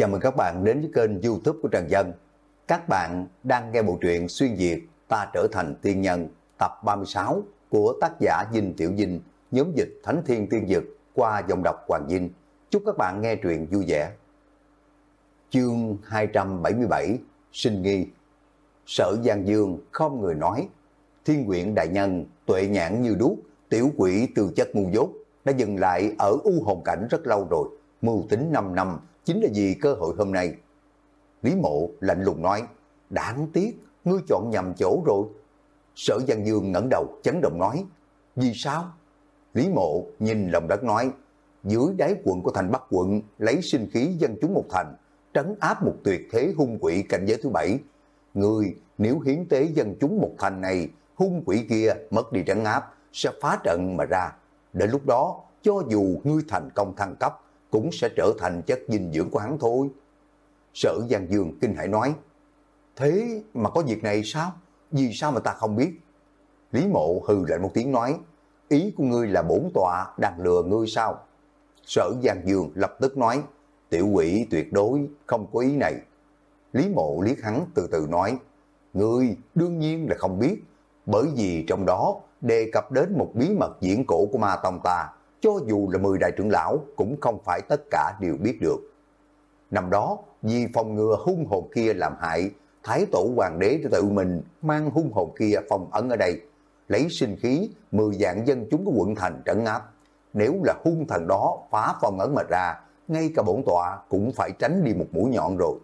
Chào mừng các bạn đến với kênh youtube của Trần Dân. Các bạn đang nghe bộ truyện Xuyên Việt Ta Trở Thành Tiên Nhân tập 36 của tác giả Dinh Tiểu Dinh, nhóm dịch Thánh Thiên Tiên Dực qua dòng đọc Hoàng Dinh. Chúc các bạn nghe truyện vui vẻ. Chương 277 Sinh Nghi Sở Giang Dương không người nói Thiên quyện đại nhân tuệ nhãn như đuốc tiểu quỷ từ chất ngu dốt đã dừng lại ở u hồn cảnh rất lâu rồi mưu tính 5 năm chính là vì cơ hội hôm nay. Lý mộ lạnh lùng nói, đáng tiếc, ngươi chọn nhầm chỗ rồi. Sở Giang Dương ngẩng đầu chấn động nói, vì sao? Lý mộ nhìn lòng đất nói, dưới đáy quận của thành Bắc quận lấy sinh khí dân chúng một thành, trấn áp một tuyệt thế hung quỷ cảnh giới thứ bảy. Ngươi nếu hiến tế dân chúng một thành này, hung quỷ kia mất đi trấn áp, sẽ phá trận mà ra. Đến lúc đó, cho dù ngươi thành công thăng cấp, cũng sẽ trở thành chất dinh dưỡng của hắn thôi. Sở Giang Dương kinh hãi nói, thế mà có việc này sao? Vì sao mà ta không biết? Lý mộ hừ lại một tiếng nói, ý của ngươi là bổn tọa đang lừa ngươi sao? Sở Giang Dương lập tức nói, tiểu quỷ tuyệt đối không có ý này. Lý mộ liếc hắn từ từ nói, ngươi đương nhiên là không biết, bởi vì trong đó đề cập đến một bí mật diễn cổ của ma tông ta, cho dù là 10 đại trưởng lão cũng không phải tất cả đều biết được. Năm đó, vì phòng ngừa hung hồn kia làm hại, Thái tổ hoàng đế tự mình mang hung hồn kia phòng ấn ở đây, lấy sinh khí 10 dạng dân chúng của quận thành trấn áp. Nếu là hung thần đó phá phòng ấn mà ra, ngay cả bổn tọa cũng phải tránh đi một mũi nhọn rồi.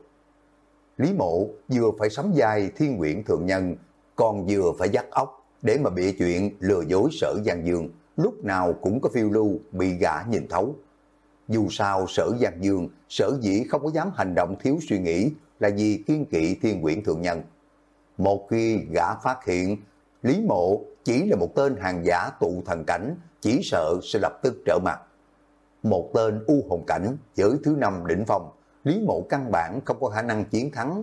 Lý mộ vừa phải sắm dài thiên nguyện thượng nhân, còn vừa phải dắt ốc để mà bịa chuyện lừa dối sở Giang Dương, lúc nào cũng có phiêu lưu bị gã nhìn thấu. Dù sao sở Giang Dương, sở dĩ không có dám hành động thiếu suy nghĩ là vì kiên kỵ thiên quyển thượng nhân. Một khi gã phát hiện Lý Mộ chỉ là một tên hàng giả tụ thần cảnh, chỉ sợ sẽ lập tức trở mặt. Một tên u hồn cảnh, giới thứ năm đỉnh phong, Lý Mộ căn bản không có khả năng chiến thắng.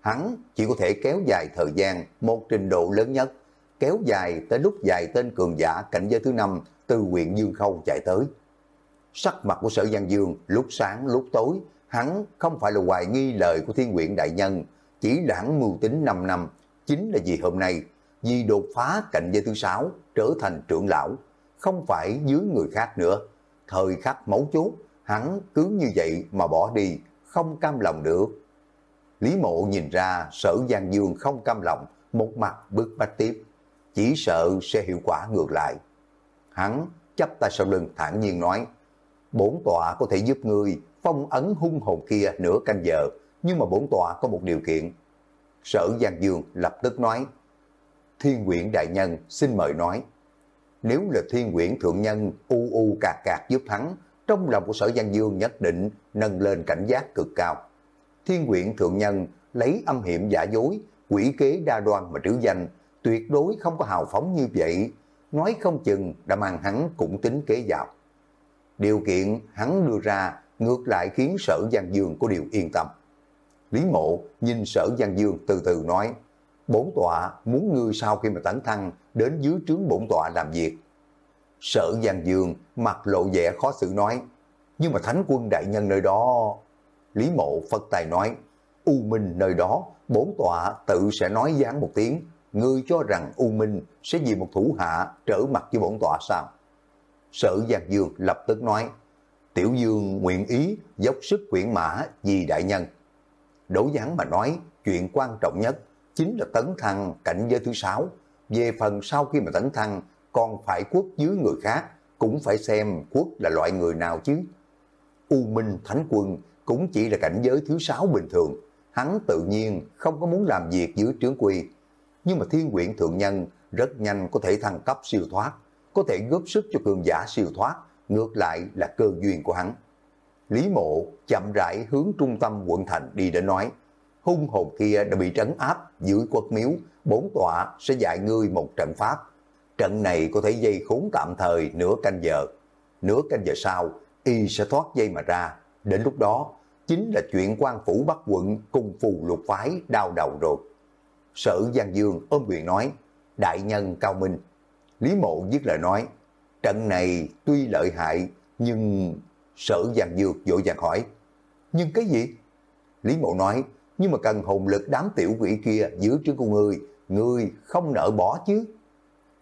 Hắn chỉ có thể kéo dài thời gian một trình độ lớn nhất, kéo dài tới lúc dài tên cường giả cảnh giới thứ năm từ huyện Dương Khâu chạy tới. Sắc mặt của sở Giang Dương lúc sáng lúc tối, hắn không phải là hoài nghi lời của thiên quyện đại nhân, chỉ là hắn mưu tính 5 năm, chính là vì hôm nay, vì đột phá cảnh giới thứ sáu trở thành trưởng lão, không phải dưới người khác nữa. Thời khắc mấu chốt, hắn cứ như vậy mà bỏ đi, không cam lòng được. Lý mộ nhìn ra sở Giang Dương không cam lòng, một mặt bước bách tiếp chỉ sợ sẽ hiệu quả ngược lại. Hắn chấp tay sau lưng thản nhiên nói, bốn tọa có thể giúp ngươi phong ấn hung hồn kia nửa canh giờ, nhưng mà bốn tọa có một điều kiện. Sở Giang Dương lập tức nói, Thiên quyển đại nhân xin mời nói, nếu là thiên quyển thượng nhân u u cạc cạc giúp hắn, trong lòng của sở Giang Dương nhất định nâng lên cảnh giác cực cao. Thiên quyển thượng nhân lấy âm hiểm giả dối, quỷ kế đa đoan mà trữ danh, tuyệt đối không có hào phóng như vậy, nói không chừng đã mang hắn cũng tính kế vào. Điều kiện hắn đưa ra ngược lại khiến sở Giang Dương có điều yên tâm. Lý mộ nhìn sở Giang Dương từ từ nói, bổn tọa muốn ngươi sau khi mà tấn thăng đến dưới trướng bổn tọa làm việc. Sở Giang Dương mặt lộ vẻ khó xử nói, nhưng mà thánh quân đại nhân nơi đó... Lý mộ phật tài nói, U Minh nơi đó, bốn tọa tự sẽ nói dáng một tiếng, ngươi cho rằng U Minh sẽ vì một thủ hạ trở mặt với bổn tọa sao? Sở Giang Dương lập tức nói, Tiểu Dương nguyện ý dốc sức quyển mã vì đại nhân. Đỗ với mà nói, chuyện quan trọng nhất chính là tấn thăng cảnh giới thứ sáu. Về phần sau khi mà tấn thăng, còn phải quốc dưới người khác, cũng phải xem quốc là loại người nào chứ. U Minh Thánh Quân cũng chỉ là cảnh giới thứ sáu bình thường. Hắn tự nhiên không có muốn làm việc dưới trướng quy, nhưng mà thiên quyển thượng nhân rất nhanh có thể thăng cấp siêu thoát, có thể góp sức cho cường giả siêu thoát, ngược lại là cơ duyên của hắn. Lý mộ chậm rãi hướng trung tâm quận thành đi để nói, hung hồn kia đã bị trấn áp dưới quật miếu, bốn tọa sẽ dạy ngươi một trận pháp. Trận này có thể dây khốn tạm thời nửa canh giờ. Nửa canh giờ sau, y sẽ thoát dây mà ra. Đến lúc đó, chính là chuyện quan phủ bắt quận cùng phù lục phái đau đầu rồi. Sở Giang Dương ôm quyền nói, đại nhân cao minh. Lý mộ dứt lời nói, trận này tuy lợi hại, nhưng sở Giang Dương vội vàng hỏi, Nhưng cái gì? Lý Mộ nói, nhưng mà cần hồn lực đám tiểu quỷ kia giữ trước của ngươi, ngươi không nỡ bỏ chứ.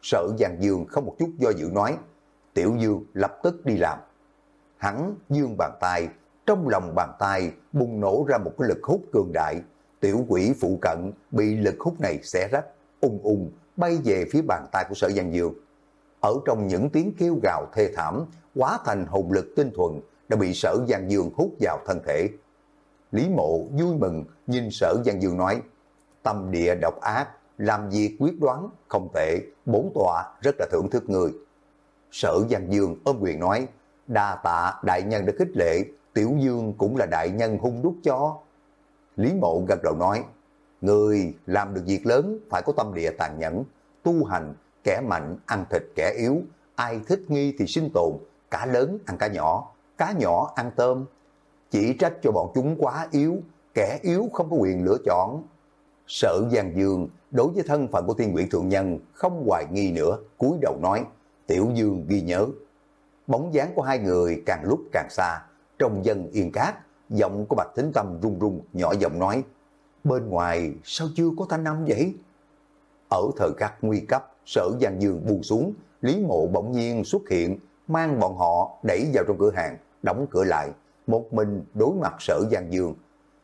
sở Giang Dương không một chút do dự nói, Tiểu Dương lập tức đi làm. Hắn dương bàn tay, trong lòng bàn tay bùng nổ ra một cái lực hút cường đại. Tiểu quỷ phụ cận bị lực hút này xé rách, ung ung bay về phía bàn tay của sở Giang Dương. Ở trong những tiếng kêu gào thê thảm, quá thành hồn lực tinh thuần đã bị sở Giang Dương hút vào thân thể. Lý mộ vui mừng nhìn sở Giang Dương nói, tâm địa độc ác, làm việc quyết đoán, không tệ, bốn tòa rất là thưởng thức người. Sở Giang Dương ôm quyền nói, đa tạ đại nhân đã khích lệ, tiểu dương cũng là đại nhân hung đúc cho. Lý mộ gật đầu nói, người làm được việc lớn phải có tâm địa tàn nhẫn, tu hành, kẻ mạnh ăn thịt kẻ yếu, ai thích nghi thì sinh tồn, cá lớn ăn cá nhỏ, cá nhỏ ăn tôm. Chỉ trách cho bọn chúng quá yếu, kẻ yếu không có quyền lựa chọn. sợ Giang Dương đối với thân phận của thiên quyển thượng nhân không hoài nghi nữa, cúi đầu nói, Tiểu Dương ghi nhớ. Bóng dáng của hai người càng lúc càng xa, trong dân yên cát, giọng của Bạch Thính Tâm run run, nhỏ giọng nói, bên ngoài sao chưa có thanh âm vậy? Ở thời khắc nguy cấp, sở Giang Dương buông xuống, Lý Mộ bỗng nhiên xuất hiện, mang bọn họ đẩy vào trong cửa hàng, đóng cửa lại, một mình đối mặt sở Giang Dương.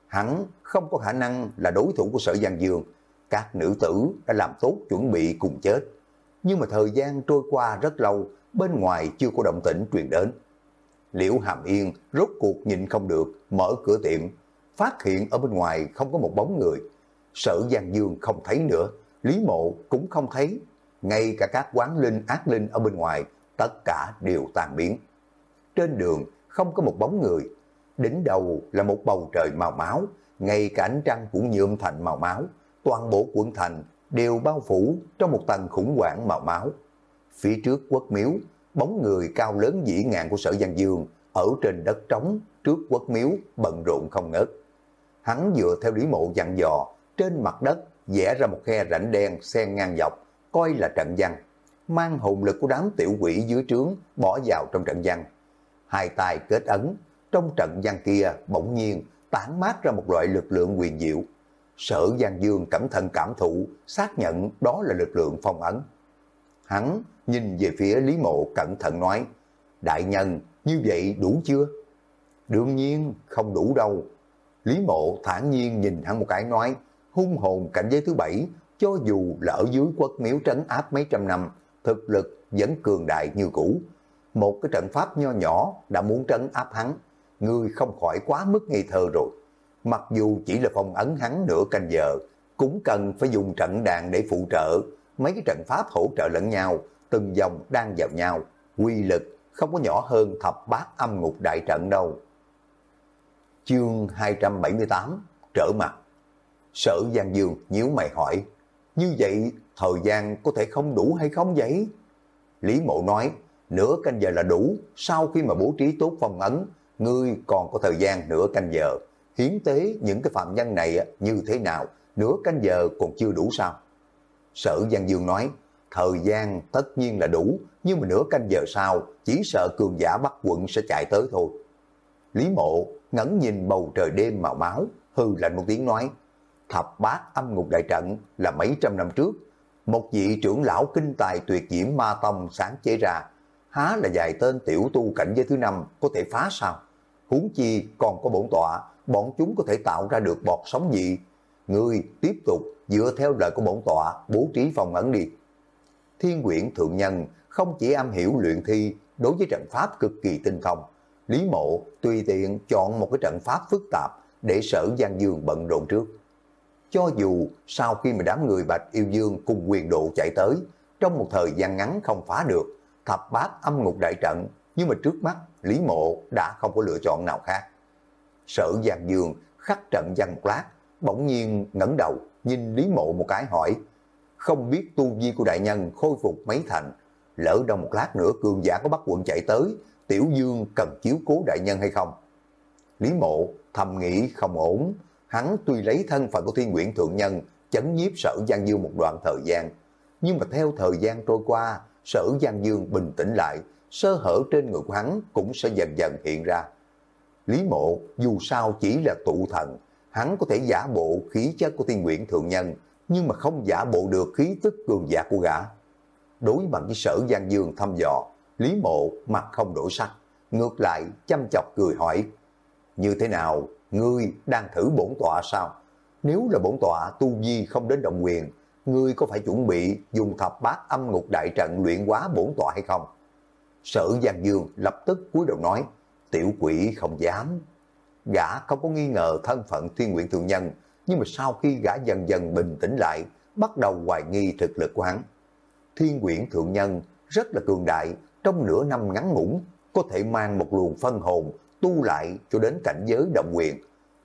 Hắn không có khả năng là đối thủ của sở Giang Dương, các nữ tử đã làm tốt chuẩn bị cùng chết. Nhưng mà thời gian trôi qua rất lâu, bên ngoài chưa có động tĩnh truyền đến. Liễu Hàm Yên rốt cuộc nhìn không được, mở cửa tiệm, phát hiện ở bên ngoài không có một bóng người. Sở Giang Dương không thấy nữa, Lý Mộ cũng không thấy. Ngay cả các quán linh ác linh ở bên ngoài, tất cả đều tan biến. Trên đường không có một bóng người, đỉnh đầu là một bầu trời màu máu, ngay cả ánh trăng cũng nhuộm thành màu máu, toàn bộ quận thành đều bao phủ trong một tầng khủng hoảng màu máu. Phía trước quốc miếu, bóng người cao lớn dĩ ngạn của sở Giang Dương ở trên đất trống trước quốc miếu bận rộn không ngớt. Hắn dựa theo lý mộ dặn dò, trên mặt đất vẽ ra một khe rãnh đen xen ngang dọc, coi là trận văn, mang hồn lực của đám tiểu quỷ dưới trướng bỏ vào trong trận văn. Hai tay kết ấn, trong trận văn kia bỗng nhiên tản mát ra một loại lực lượng quyền diệu. Sở Giang Dương cẩn thận cảm thụ, xác nhận đó là lực lượng phong ấn. Hắn nhìn về phía Lý Mộ cẩn thận nói, Đại nhân, như vậy đủ chưa? Đương nhiên, không đủ đâu. Lý Mộ thản nhiên nhìn hắn một cái nói, hung hồn cảnh giới thứ bảy, cho dù là ở dưới quốc miếu trấn áp mấy trăm năm, thực lực vẫn cường đại như cũ. Một cái trận pháp nho nhỏ đã muốn trấn áp hắn, người không khỏi quá mức nghi thơ rồi. Mặc dù chỉ là phong ấn hắn nửa canh giờ, cũng cần phải dùng trận đàn để phụ trợ, mấy cái trận pháp hỗ trợ lẫn nhau, từng dòng đang vào nhau, quy lực không có nhỏ hơn thập bát âm ngục đại trận đâu. Chương 278 Trở mặt Sở Giang Dương nhíu mày hỏi Như vậy thời gian có thể không đủ hay không vậy? Lý Mộ nói nửa canh giờ là đủ sau khi mà bố trí tốt phong ấn ngươi còn có thời gian nửa canh giờ hiến tế những cái phạm nhân này như thế nào nửa canh giờ còn chưa đủ sao? Sở Giang Dương nói thời gian tất nhiên là đủ nhưng mà nửa canh giờ sau chỉ sợ cường giả bắt quận sẽ chạy tới thôi. Lý Mộ ngẩn nhìn bầu trời đêm màu máu, hư lạnh một tiếng nói, thập bát âm ngục đại trận là mấy trăm năm trước, một vị trưởng lão kinh tài tuyệt diễm ma tông sáng chế ra, há là dài tên tiểu tu cảnh giới thứ năm có thể phá sao? Huống chi còn có bổn tọa, bọn chúng có thể tạo ra được bọt sóng gì? Ngươi tiếp tục dựa theo lời của bổn tọa bố trí phòng ẩn đi. Thiên quyển thượng nhân không chỉ am hiểu luyện thi đối với trận pháp cực kỳ tinh thông, Lý Mộ tùy tiện chọn một cái trận pháp phức tạp để sở Giang Dương bận rộn trước. Cho dù sau khi mà đám người Bạch Yêu Dương cùng quyền độ chạy tới, trong một thời gian ngắn không phá được, thập bát âm ngục đại trận, nhưng mà trước mắt Lý Mộ đã không có lựa chọn nào khác. Sở Giang Dương khắc trận văn một lát, bỗng nhiên ngẩng đầu nhìn Lý Mộ một cái hỏi, không biết tu vi của đại nhân khôi phục mấy thành, lỡ đâu một lát nữa cường giả có bắt quận chạy tới, Tiểu Dương cần chiếu cố đại nhân hay không? Lý mộ thầm nghĩ không ổn, hắn tuy lấy thân phận của thiên nguyện thượng nhân chấn nhiếp sở Giang Dương một đoạn thời gian, nhưng mà theo thời gian trôi qua, sở Giang Dương bình tĩnh lại, sơ hở trên người của hắn cũng sẽ dần dần hiện ra. Lý Mộ dù sao chỉ là tụ thần, hắn có thể giả bộ khí chất của thiên nguyện thượng nhân, nhưng mà không giả bộ được khí tức cường giả của gã. Đối mặt với sở Giang Dương thăm dò, Lý Mộ mặt không đổi sắc, ngược lại chăm chọc cười hỏi, như thế nào, ngươi đang thử bổn tọa sao? Nếu là bổn tọa tu vi không đến động quyền, ngươi có phải chuẩn bị dùng thập bát âm ngục đại trận luyện hóa bổn tọa hay không? Sở Giang Dương lập tức cúi đầu nói, tiểu quỷ không dám. Gã không có nghi ngờ thân phận thiên nguyện thượng nhân, nhưng mà sau khi gã dần dần bình tĩnh lại, bắt đầu hoài nghi thực lực của hắn. Thiên quyển thượng nhân rất là cường đại, trong nửa năm ngắn ngủn có thể mang một luồng phân hồn tu lại cho đến cảnh giới động quyền.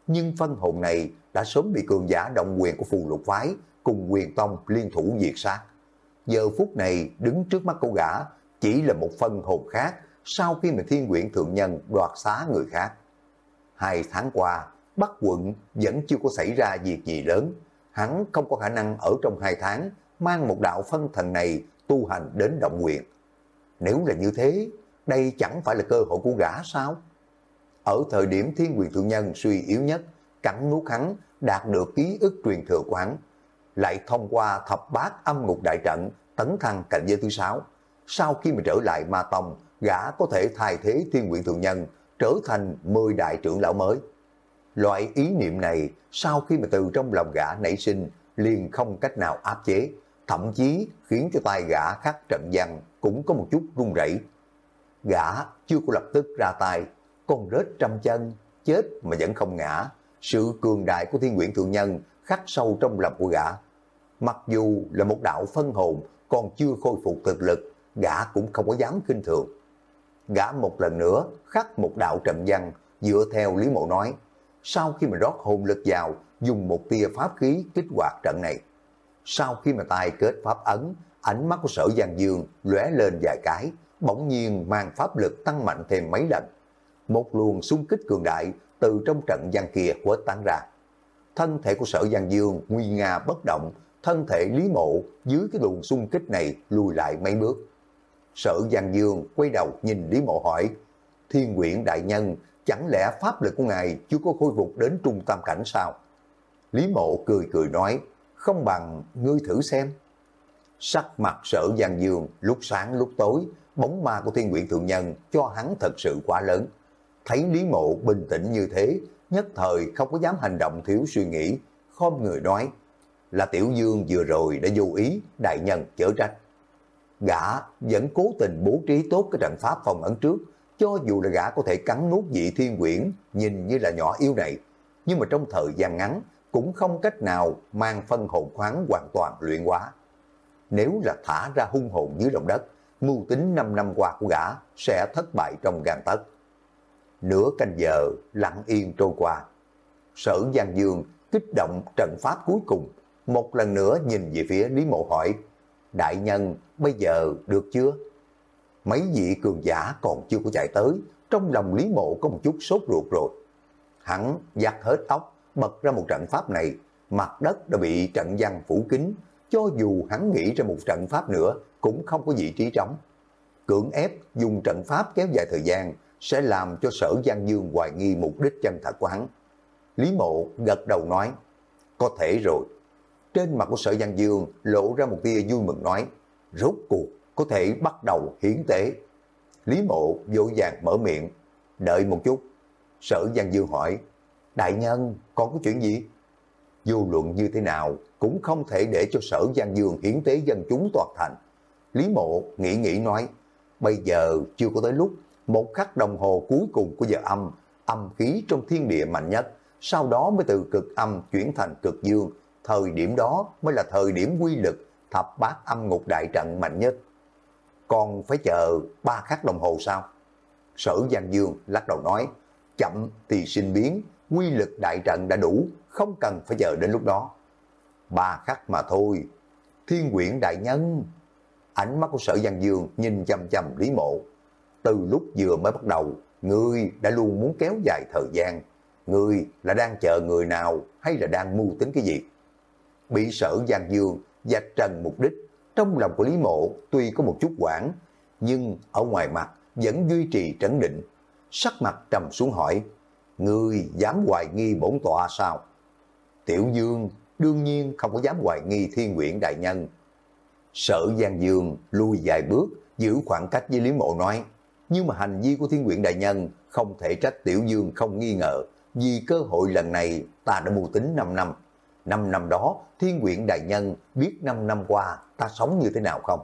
Nhưng phân hồn này đã sớm bị cường giả động quyền của phù lục phái cùng quyền tông liên thủ diệt sát. Giờ phút này đứng trước mắt cô gã chỉ là một phân hồn khác sau khi mà thiên quyển thượng nhân đoạt xá người khác. Hai tháng qua, Bắc quận vẫn chưa có xảy ra việc gì lớn. Hắn không có khả năng ở trong hai tháng mang một đạo phân thần này tu hành đến động nguyện. Nếu là như thế, đây chẳng phải là cơ hội của gã sao? Ở thời điểm thiên quyền thượng nhân suy yếu nhất, cắn nuốt hắn đạt được ký ức truyền thừa của hắn, lại thông qua thập bát âm ngục đại trận tấn thăng cảnh giới thứ sáu. Sau khi mà trở lại ma tông, gã có thể thay thế thiên quyện thượng nhân, trở thành 10 đại trưởng lão mới. Loại ý niệm này, sau khi mà từ trong lòng gã nảy sinh, liền không cách nào áp chế, thậm chí khiến cho tay gã khắc trận văn cũng có một chút run rẩy. Gã chưa có lập tức ra tay, con rết trăm chân, chết mà vẫn không ngã. Sự cường đại của thiên nguyện thượng nhân khắc sâu trong lòng của gã. Mặc dù là một đạo phân hồn còn chưa khôi phục thực lực, gã cũng không có dám kinh thường. Gã một lần nữa khắc một đạo trận văn dựa theo Lý Mộ nói. Sau khi mà rót hồn lực vào, dùng một tia pháp khí kích hoạt trận này. Sau khi mà tài kết pháp ấn, ánh mắt của sở Giang Dương lóe lên vài cái, bỗng nhiên mang pháp lực tăng mạnh thêm mấy lần. Một luồng xung kích cường đại từ trong trận giang kia quét tán ra. Thân thể của sở Giang Dương nguy nga bất động, thân thể Lý Mộ dưới cái luồng xung kích này lùi lại mấy bước. Sở Giang Dương quay đầu nhìn Lý Mộ hỏi, Thiên quyển đại nhân, chẳng lẽ pháp lực của ngài chưa có khôi phục đến trung tâm cảnh sao? Lý Mộ cười cười nói, không bằng ngươi thử xem. Sắc mặt sở Giang Dương lúc sáng lúc tối, bóng ma của thiên quyển thượng nhân cho hắn thật sự quá lớn. Thấy Lý Mộ bình tĩnh như thế, nhất thời không có dám hành động thiếu suy nghĩ, khom người nói, là Tiểu Dương vừa rồi đã vô ý, đại nhân chở trách. Gã vẫn cố tình bố trí tốt cái trận pháp phòng ẩn trước, cho dù là gã có thể cắn nuốt dị thiên quyển, nhìn như là nhỏ yếu này, nhưng mà trong thời gian ngắn cũng không cách nào mang phân hồn khoáng hoàn toàn luyện hóa. Nếu là thả ra hung hồn dưới lòng đất, mưu tính 5 năm qua của gã sẽ thất bại trong gan tất. Nửa canh giờ lặng yên trôi qua. Sở Giang Dương kích động trận pháp cuối cùng, một lần nữa nhìn về phía Lý Mộ hỏi, Đại nhân, bây giờ được chưa? Mấy vị cường giả còn chưa có chạy tới, trong lòng Lý Mộ có một chút sốt ruột rồi. Hắn giặt hết tóc, bật ra một trận pháp này, mặt đất đã bị trận văn phủ kín, cho dù hắn nghĩ ra một trận pháp nữa, cũng không có vị trí trống. Cưỡng ép dùng trận pháp kéo dài thời gian, sẽ làm cho sở Giang Dương hoài nghi mục đích chân thật của hắn. Lý Mộ gật đầu nói, có thể rồi. Trên mặt của sở Giang Dương lộ ra một tia vui mừng nói, rốt cuộc có thể bắt đầu hiến tế. Lý Mộ vội vàng mở miệng, đợi một chút. Sở Giang Dương hỏi, đại nhân còn có chuyện gì? Vô luận như thế nào cũng không thể để cho sở Giang Dương hiến tế dân chúng toàn thành. Lý Mộ nghĩ nghĩ nói, bây giờ chưa có tới lúc một khắc đồng hồ cuối cùng của giờ âm, âm khí trong thiên địa mạnh nhất, sau đó mới từ cực âm chuyển thành cực dương, thời điểm đó mới là thời điểm quy lực thập bát âm ngục đại trận mạnh nhất. Còn phải chờ ba khắc đồng hồ sao? Sở Giang Dương lắc đầu nói, chậm thì sinh biến, quy lực đại trận đã đủ, không cần phải chờ đến lúc đó. Ba khắc mà thôi. Thiên quyển đại nhân. Ánh mắt của sở Giang Dương nhìn chăm chăm Lý Mộ, từ lúc vừa mới bắt đầu, ngươi đã luôn muốn kéo dài thời gian. Ngươi là đang chờ người nào hay là đang mưu tính cái gì? Bị sở Giang Dương dạch trần mục đích, trong lòng của Lý Mộ tuy có một chút quảng, nhưng ở ngoài mặt vẫn duy trì trấn định. Sắc mặt trầm xuống hỏi, Ngươi dám hoài nghi bổn tọa sao? Tiểu Dương đương nhiên không có dám hoài nghi thiên nguyện đại nhân. Sở Giang Dương lui vài bước, giữ khoảng cách với Lý Mộ nói, nhưng mà hành vi của thiên nguyện đại nhân không thể trách Tiểu Dương không nghi ngờ, vì cơ hội lần này ta đã mưu tính 5 năm. 5 năm đó, thiên nguyện đại nhân biết 5 năm qua ta sống như thế nào không?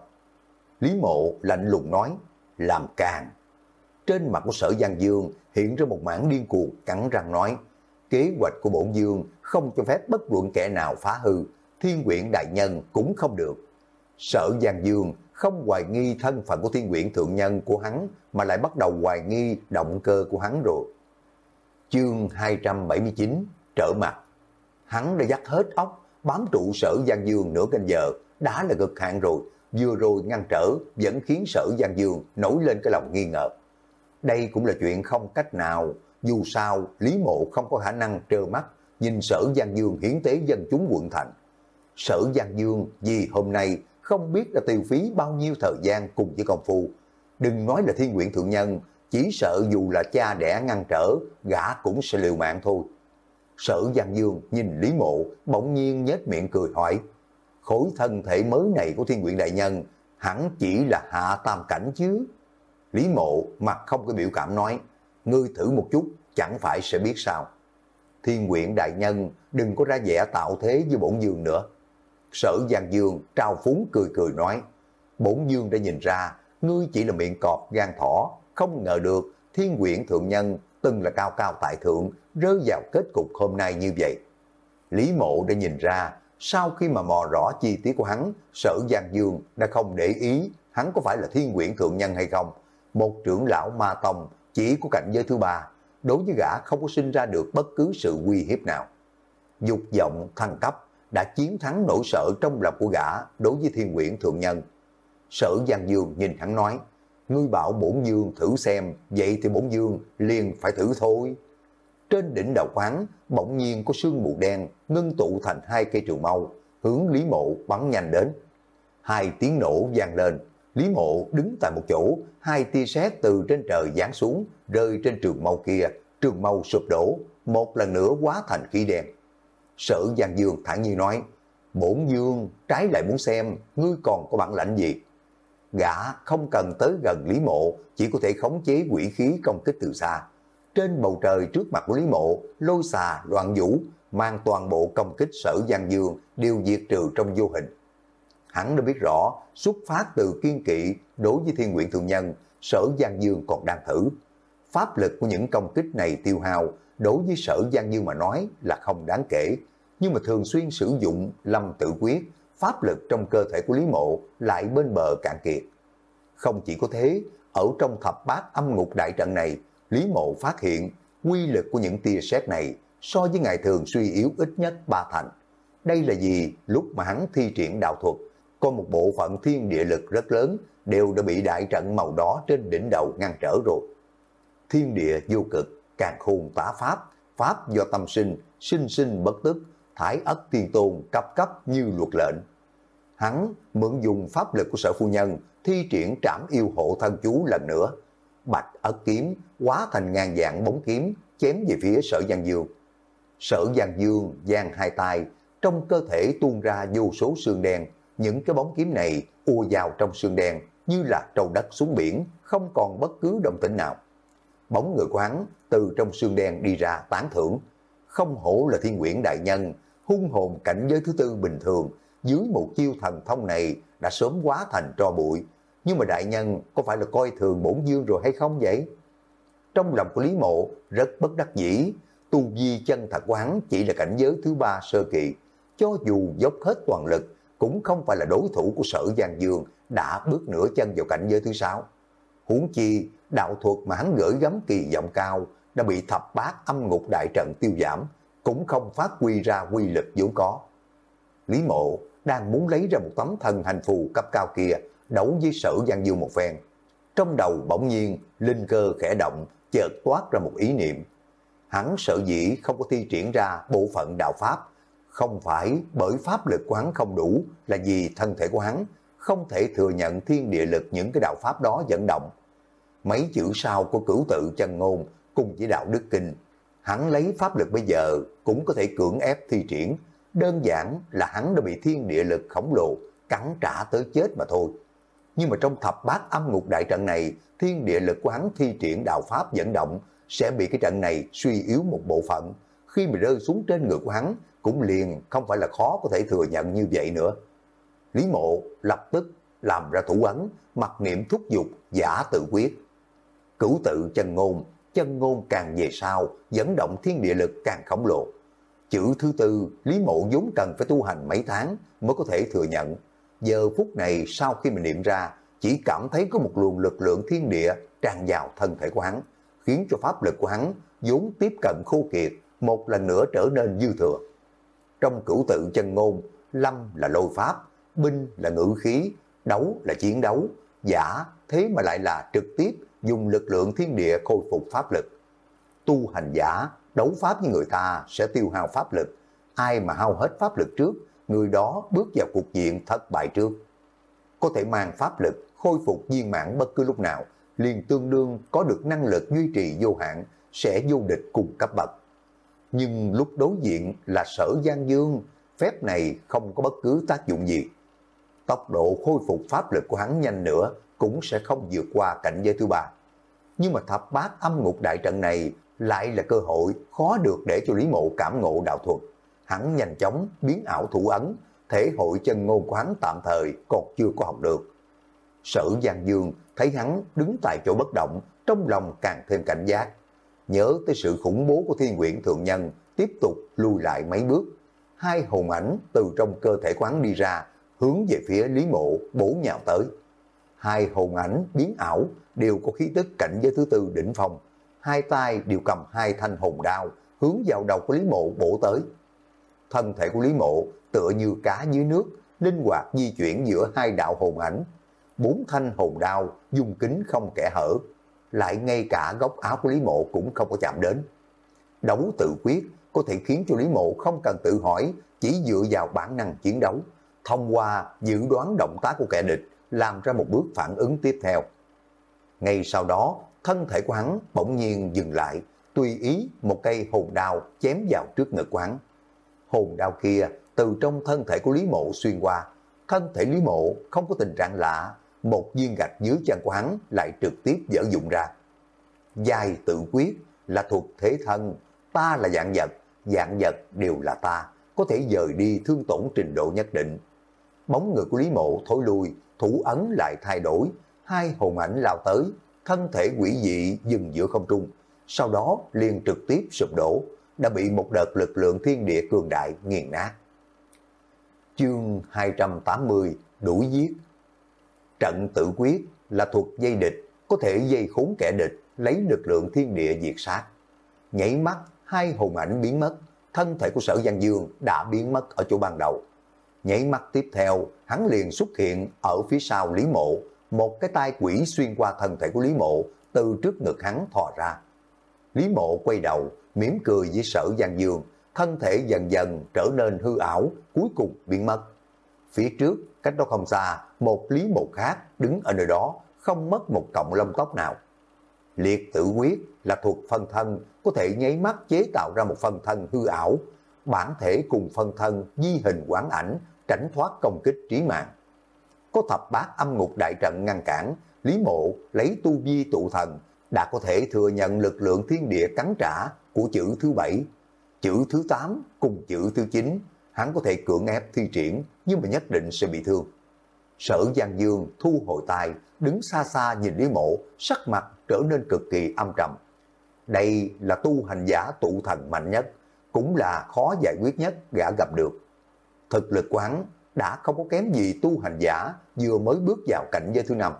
Lý Mộ lạnh lùng nói, làm càng. Trên mặt của sở Giang Dương hiện ra một mảng điên cuồng cắn răng nói, kế hoạch của bổn dương không cho phép bất luận kẻ nào phá hư, thiên nguyện đại nhân cũng không được. Sở Giang Dương không hoài nghi thân phận của thiên quyển thượng nhân của hắn mà lại bắt đầu hoài nghi động cơ của hắn rồi. Chương 279 Trở mặt Hắn đã dắt hết óc, bám trụ sở Giang Dương nửa canh giờ, đã là cực hạn rồi, vừa rồi ngăn trở vẫn khiến sở Giang Dương nổi lên cái lòng nghi ngờ. Đây cũng là chuyện không cách nào, dù sao Lý Mộ không có khả năng trơ mắt nhìn sở Giang Dương hiến tế dân chúng quận thành. Sở Giang Dương vì hôm nay không biết là tiêu phí bao nhiêu thời gian cùng với công phu. Đừng nói là thiên nguyện thượng nhân, chỉ sợ dù là cha đẻ ngăn trở, gã cũng sẽ liều mạng thôi. Sở Giang Dương nhìn Lý Mộ, bỗng nhiên nhếch miệng cười hỏi, khối thân thể mới này của thiên nguyện đại nhân, hẳn chỉ là hạ tam cảnh chứ. Lý Mộ mặt không có biểu cảm nói, ngươi thử một chút, chẳng phải sẽ biết sao. Thiên nguyện đại nhân đừng có ra vẻ tạo thế với bổn dương nữa. Sở Giang Dương trao phúng cười cười nói, bổn dương đã nhìn ra, ngươi chỉ là miệng cọp gan thỏ, không ngờ được thiên nguyện thượng nhân từng là cao cao tại thượng, rơi vào kết cục hôm nay như vậy. Lý mộ đã nhìn ra, sau khi mà mò rõ chi tiết của hắn, sở Giang Dương đã không để ý hắn có phải là thiên quyển thượng nhân hay không. Một trưởng lão ma tông chỉ có cảnh giới thứ ba, đối với gã không có sinh ra được bất cứ sự uy hiếp nào. Dục vọng thăng cấp đã chiến thắng nỗi sợ trong lòng của gã đối với thiên quyển thượng nhân. Sở Giang Dương nhìn hắn nói, ngươi bảo bổn dương thử xem, vậy thì bổn dương liền phải thử thôi. Trên đỉnh đầu quán, bỗng nhiên có sương mù đen ngưng tụ thành hai cây trường mâu, hướng Lý Mộ bắn nhanh đến. Hai tiếng nổ vang lên, Lý Mộ đứng tại một chỗ, hai tia sét từ trên trời giáng xuống, rơi trên trường mâu kia, trường mâu sụp đổ, một lần nữa hóa thành khí đen. Sở Giang Dương thản nhiên nói, bổn dương trái lại muốn xem ngươi còn có bản lãnh gì. Gã không cần tới gần Lý Mộ, chỉ có thể khống chế quỷ khí công kích từ xa. Trên bầu trời trước mặt của Lý Mộ, lôi xà, đoạn vũ, mang toàn bộ công kích sở Giang Dương đều diệt trừ trong vô hình. Hắn đã biết rõ, xuất phát từ kiên kỵ đối với thiên nguyện thượng nhân, sở Giang Dương còn đang thử. Pháp lực của những công kích này tiêu hao, đối với sở Giang Dương mà nói là không đáng kể, nhưng mà thường xuyên sử dụng lâm tự quyết, pháp lực trong cơ thể của Lý Mộ lại bên bờ cạn kiệt. Không chỉ có thế, ở trong thập bát âm ngục đại trận này, Lý Mộ phát hiện quy lực của những tia sét này so với ngày thường suy yếu ít nhất ba thành. Đây là gì lúc mà hắn thi triển đạo thuật, có một bộ phận thiên địa lực rất lớn đều đã bị đại trận màu đỏ trên đỉnh đầu ngăn trở rồi. Thiên địa vô cực, càng khôn tả pháp, pháp do tâm sinh, sinh sinh bất tức, thải ất tiên tôn cấp cấp như luật lệnh. Hắn mượn dùng pháp lực của sở phu nhân, thi triển trảm yêu hộ thân chú lần nữa. Bạch ất kiếm hóa thành ngàn dạng bóng kiếm, chém về phía sở Giang Dương. Sở Giang Dương giang hai tay, trong cơ thể tuôn ra vô số xương đen, những cái bóng kiếm này ua vào trong xương đen như là trâu đất xuống biển, không còn bất cứ động tĩnh nào. Bóng người của hắn từ trong xương đen đi ra tán thưởng, không hổ là thiên quyển đại nhân, hung hồn cảnh giới thứ tư bình thường, dưới một chiêu thần thông này đã sớm quá thành tro bụi. Nhưng mà đại nhân có phải là coi thường bổn dương rồi hay không vậy? Trong lòng của Lý Mộ rất bất đắc dĩ, tu vi chân thật quán chỉ là cảnh giới thứ ba sơ kỳ. Cho dù dốc hết toàn lực, cũng không phải là đối thủ của sở Giang Dương đã bước nửa chân vào cảnh giới thứ sáu. Huống chi, đạo thuật mà hắn gửi gắm kỳ vọng cao đã bị thập bát âm ngục đại trận tiêu giảm, cũng không phát huy ra quy lực vốn có. Lý Mộ đang muốn lấy ra một tấm thần hành phù cấp cao kia đấu với sở Giang Dương một phen. Trong đầu bỗng nhiên, linh cơ khẽ động, chợt toát ra một ý niệm. Hắn sợ dĩ không có thi triển ra bộ phận đạo Pháp, không phải bởi pháp lực của hắn không đủ, là vì thân thể của hắn không thể thừa nhận thiên địa lực những cái đạo Pháp đó dẫn động. Mấy chữ sau của cửu tự chân ngôn cùng với đạo đức kinh, hắn lấy pháp lực bây giờ cũng có thể cưỡng ép thi triển, đơn giản là hắn đã bị thiên địa lực khổng lồ cắn trả tới chết mà thôi. Nhưng mà trong thập bát âm ngục đại trận này, thiên địa lực của hắn thi triển đạo pháp dẫn động sẽ bị cái trận này suy yếu một bộ phận. Khi mà rơi xuống trên người của hắn cũng liền không phải là khó có thể thừa nhận như vậy nữa. Lý mộ lập tức làm ra thủ ấn, mặc niệm thúc dục, giả tự quyết. Cửu tự chân ngôn, chân ngôn càng về sau, dẫn động thiên địa lực càng khổng lồ. Chữ thứ tư, Lý mộ vốn cần phải tu hành mấy tháng mới có thể thừa nhận. Giờ phút này sau khi mình niệm ra, chỉ cảm thấy có một luồng lực lượng thiên địa tràn vào thân thể của hắn, khiến cho pháp lực của hắn vốn tiếp cận khô kiệt, một lần nữa trở nên dư thừa. Trong cửu tự chân ngôn, lâm là lôi pháp, binh là ngữ khí, đấu là chiến đấu, giả thế mà lại là trực tiếp dùng lực lượng thiên địa khôi phục pháp lực. Tu hành giả, đấu pháp với người ta sẽ tiêu hao pháp lực. Ai mà hao hết pháp lực trước, người đó bước vào cuộc diện thất bại trước. Có thể mang pháp lực khôi phục viên mãn bất cứ lúc nào, liền tương đương có được năng lực duy trì vô hạn, sẽ vô địch cùng cấp bậc. Nhưng lúc đối diện là sở Giang Dương, phép này không có bất cứ tác dụng gì. Tốc độ khôi phục pháp lực của hắn nhanh nữa cũng sẽ không vượt qua cảnh giới thứ ba. Nhưng mà thập bát âm ngục đại trận này lại là cơ hội khó được để cho Lý Mộ cảm ngộ đạo thuật. Hắn nhanh chóng biến ảo thủ ấn, thể hội chân ngôn của hắn tạm thời còn chưa có học được. Sở Giang Dương thấy hắn đứng tại chỗ bất động, trong lòng càng thêm cảnh giác. Nhớ tới sự khủng bố của thiên quyển thượng nhân, tiếp tục lùi lại mấy bước. Hai hồn ảnh từ trong cơ thể quán đi ra, hướng về phía Lý Mộ bổ nhào tới. Hai hồn ảnh biến ảo đều có khí tức cảnh giới thứ tư đỉnh phong. Hai tay đều cầm hai thanh hồn đao hướng vào đầu của Lý Mộ bổ tới. Thân thể của Lý Mộ tựa như cá dưới nước, linh hoạt di chuyển giữa hai đạo hồn ảnh. Bốn thanh hồn đao dùng kính không kẻ hở, lại ngay cả góc áo của Lý Mộ cũng không có chạm đến. Đấu tự quyết có thể khiến cho Lý Mộ không cần tự hỏi, chỉ dựa vào bản năng chiến đấu, thông qua dự đoán động tác của kẻ địch, làm ra một bước phản ứng tiếp theo. Ngay sau đó, thân thể của hắn bỗng nhiên dừng lại, tùy ý một cây hồn đao chém vào trước ngực của hắn. Hồn đao kia từ trong thân thể của Lý Mộ xuyên qua, thân thể Lý Mộ không có tình trạng lạ, một viên gạch dưới chân của hắn lại trực tiếp dở dụng ra. Dài tự quyết là thuộc thế thân, ta là dạng vật, dạng vật đều là ta, có thể dời đi thương tổn trình độ nhất định. Bóng người của Lý Mộ thối lui, thủ ấn lại thay đổi, hai hồn ảnh lao tới, thân thể quỷ dị dừng giữa không trung, sau đó liền trực tiếp sụp đổ, đã bị một đợt lực lượng thiên địa cường đại nghiền nát. Chương 280 Đuổi giết Trận tự quyết là thuộc dây địch, có thể dây khốn kẻ địch, lấy lực lượng thiên địa diệt sát. Nhảy mắt, hai hồn ảnh biến mất, thân thể của sở Giang Dương đã biến mất ở chỗ ban đầu. Nhảy mắt tiếp theo, hắn liền xuất hiện ở phía sau Lý Mộ, một cái tay quỷ xuyên qua thân thể của Lý Mộ, từ trước ngực hắn thò ra. Lý Mộ quay đầu, mỉm cười với sở Giang Dương, thân thể dần dần trở nên hư ảo, cuối cùng biến mất. Phía trước, cách đó không xa, một Lý Mộ khác đứng ở nơi đó, không mất một cọng lông tóc nào. Liệt tử quyết là thuộc phân thân, có thể nháy mắt chế tạo ra một phân thân hư ảo, bản thể cùng phân thân di hình quán ảnh, tránh thoát công kích trí mạng. Có thập bát âm ngục đại trận ngăn cản, Lý Mộ lấy tu vi tụ thần, đã có thể thừa nhận lực lượng thiên địa cắn trả của chữ thứ bảy. Chữ thứ tám cùng chữ thứ chín, hắn có thể cưỡng ép thi triển, nhưng mà nhất định sẽ bị thương. Sở Giang Dương thu hồi tài, đứng xa xa nhìn Lý Mộ, sắc mặt trở nên cực kỳ âm trầm. Đây là tu hành giả tụ thần mạnh nhất, cũng là khó giải quyết nhất gã gặp được. Thực lực quán đã không có kém gì tu hành giả vừa mới bước vào cảnh giới thứ năm.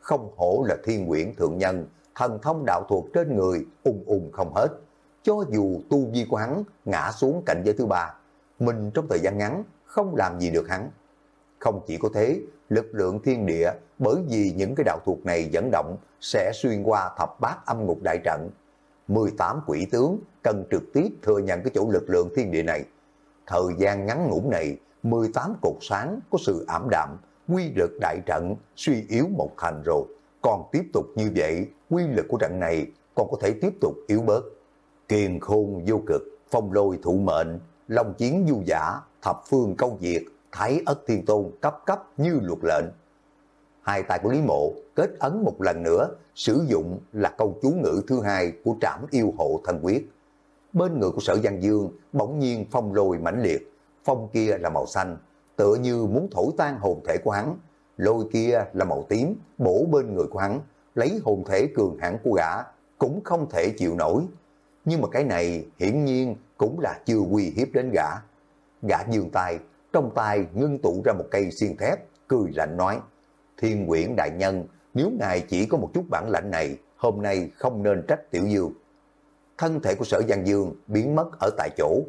Không hổ là thiên quyển thượng nhân, thần thông đạo thuộc trên người ung ung không hết. Cho dù tu vi của hắn ngã xuống cảnh giới thứ ba, mình trong thời gian ngắn không làm gì được hắn. Không chỉ có thế, lực lượng thiên địa bởi vì những cái đạo thuộc này dẫn động sẽ xuyên qua thập bát âm ngục đại trận. 18 quỷ tướng cần trực tiếp thừa nhận cái chỗ lực lượng thiên địa này. Thời gian ngắn ngủn này, 18 cột sáng có sự ảm đạm, quy lực đại trận suy yếu một thành rồi. Còn tiếp tục như vậy, quy lực của trận này còn có thể tiếp tục yếu bớt. Kiền khôn vô cực, phong lôi thủ mệnh, long chiến du giả, thập phương câu diệt, thái ất thiên tôn cấp cấp như luật lệnh. Hai tay của Lý Mộ kết ấn một lần nữa, sử dụng là câu chú ngữ thứ hai của trảm yêu hộ thần quyết. Bên người của sở Giang Dương bỗng nhiên phong lôi mãnh liệt, phong kia là màu xanh, tựa như muốn thổi tan hồn thể của hắn. Lôi kia là màu tím, bổ bên người của hắn, lấy hồn thể cường hãn của gã, cũng không thể chịu nổi. Nhưng mà cái này hiển nhiên cũng là chưa uy hiếp đến gã. Gã dương tay, trong tay ngưng tụ ra một cây xiên thép, cười lạnh nói, Thiên quyển đại nhân, nếu ngài chỉ có một chút bản lãnh này, hôm nay không nên trách tiểu dương. Thân thể của sở Giang Dương biến mất ở tại chỗ.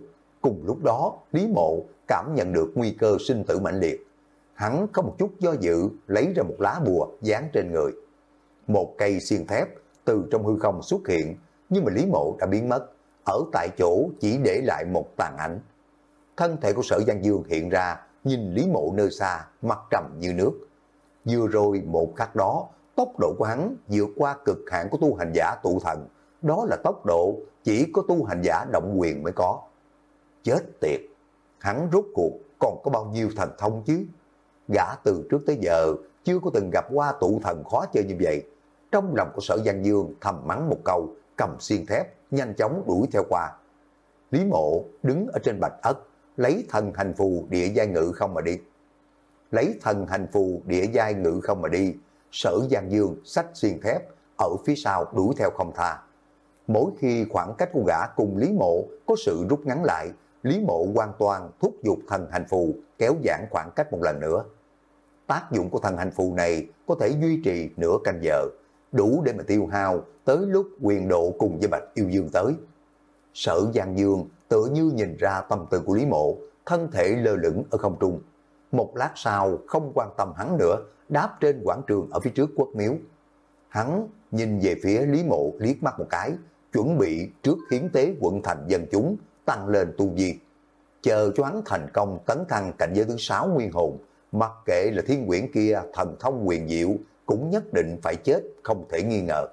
Cùng lúc đó, Lý Mộ cảm nhận được nguy cơ sinh tử mạnh liệt. Hắn có một chút do dự, lấy ra một lá bùa dán trên người. Một cây xiên thép từ trong hư không xuất hiện, nhưng mà Lý Mộ đã biến mất. Ở tại chỗ chỉ để lại một tàn ảnh. Thân thể của sở Giang Dương hiện ra, nhìn Lý Mộ nơi xa, mặt trầm như nước. Vừa rồi một khắc đó, tốc độ của hắn vượt qua cực hạn của tu hành giả tụ thần. Đó là tốc độ chỉ có tu hành giả động quyền mới có. Chết tiệt, hắn rốt cuộc còn có bao nhiêu thần thông chứ? Gã từ trước tới giờ chưa có từng gặp qua tụ thần khó chơi như vậy. Trong lòng của sở Giang Dương thầm mắng một câu, cầm xiên thép, nhanh chóng đuổi theo qua. Lý mộ đứng ở trên bạch ất, lấy thần hành phù địa giai ngự không mà đi. Lấy thần hành phù địa giai ngự không mà đi, sở Giang Dương sách xiên thép, ở phía sau đuổi theo không tha. Mỗi khi khoảng cách của gã cùng Lý Mộ có sự rút ngắn lại, Lý Mộ hoàn toàn thúc giục thần hành phù kéo giãn khoảng cách một lần nữa. Tác dụng của thần hành phù này có thể duy trì nửa canh giờ, đủ để mà tiêu hao tới lúc quyền độ cùng với Bạch Yêu Dương tới. Sở Giang Dương tự như nhìn ra tâm tư của Lý Mộ, thân thể lơ lửng ở không trung. Một lát sau không quan tâm hắn nữa, đáp trên quảng trường ở phía trước quốc miếu. Hắn nhìn về phía Lý Mộ liếc mắt một cái, chuẩn bị trước hiến tế quận thành dân chúng, tăng lên tu vi. Chờ cho hắn thành công tấn thăng cảnh giới thứ sáu nguyên hồn, mặc kệ là thiên quyển kia thần thông quyền diệu, cũng nhất định phải chết, không thể nghi ngờ.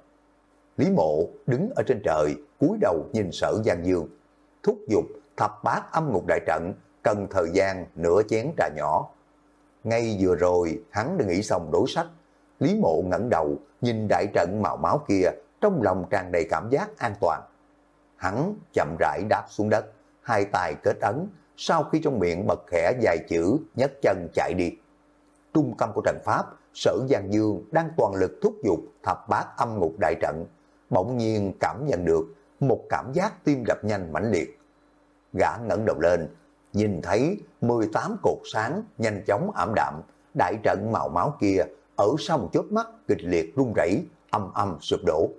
Lý mộ đứng ở trên trời, cúi đầu nhìn sở Giang Dương, thúc giục thập bát âm ngục đại trận, cần thời gian nửa chén trà nhỏ. Ngay vừa rồi, hắn đã nghĩ xong đối sách. Lý mộ ngẩng đầu, nhìn đại trận màu máu kia, trong lòng tràn đầy cảm giác an toàn. Hắn chậm rãi đáp xuống đất, hai tay kết ấn, sau khi trong miệng bật khẽ dài chữ, nhấc chân chạy đi. Trung tâm của trận pháp, sở Giang Dương đang toàn lực thúc giục thập bát âm ngục đại trận, bỗng nhiên cảm nhận được một cảm giác tim đập nhanh mãnh liệt. Gã ngẩng đầu lên, nhìn thấy 18 cột sáng nhanh chóng ảm đạm, đại trận màu máu kia ở sau một chớp mắt kịch liệt rung rẩy, âm âm sụp đổ.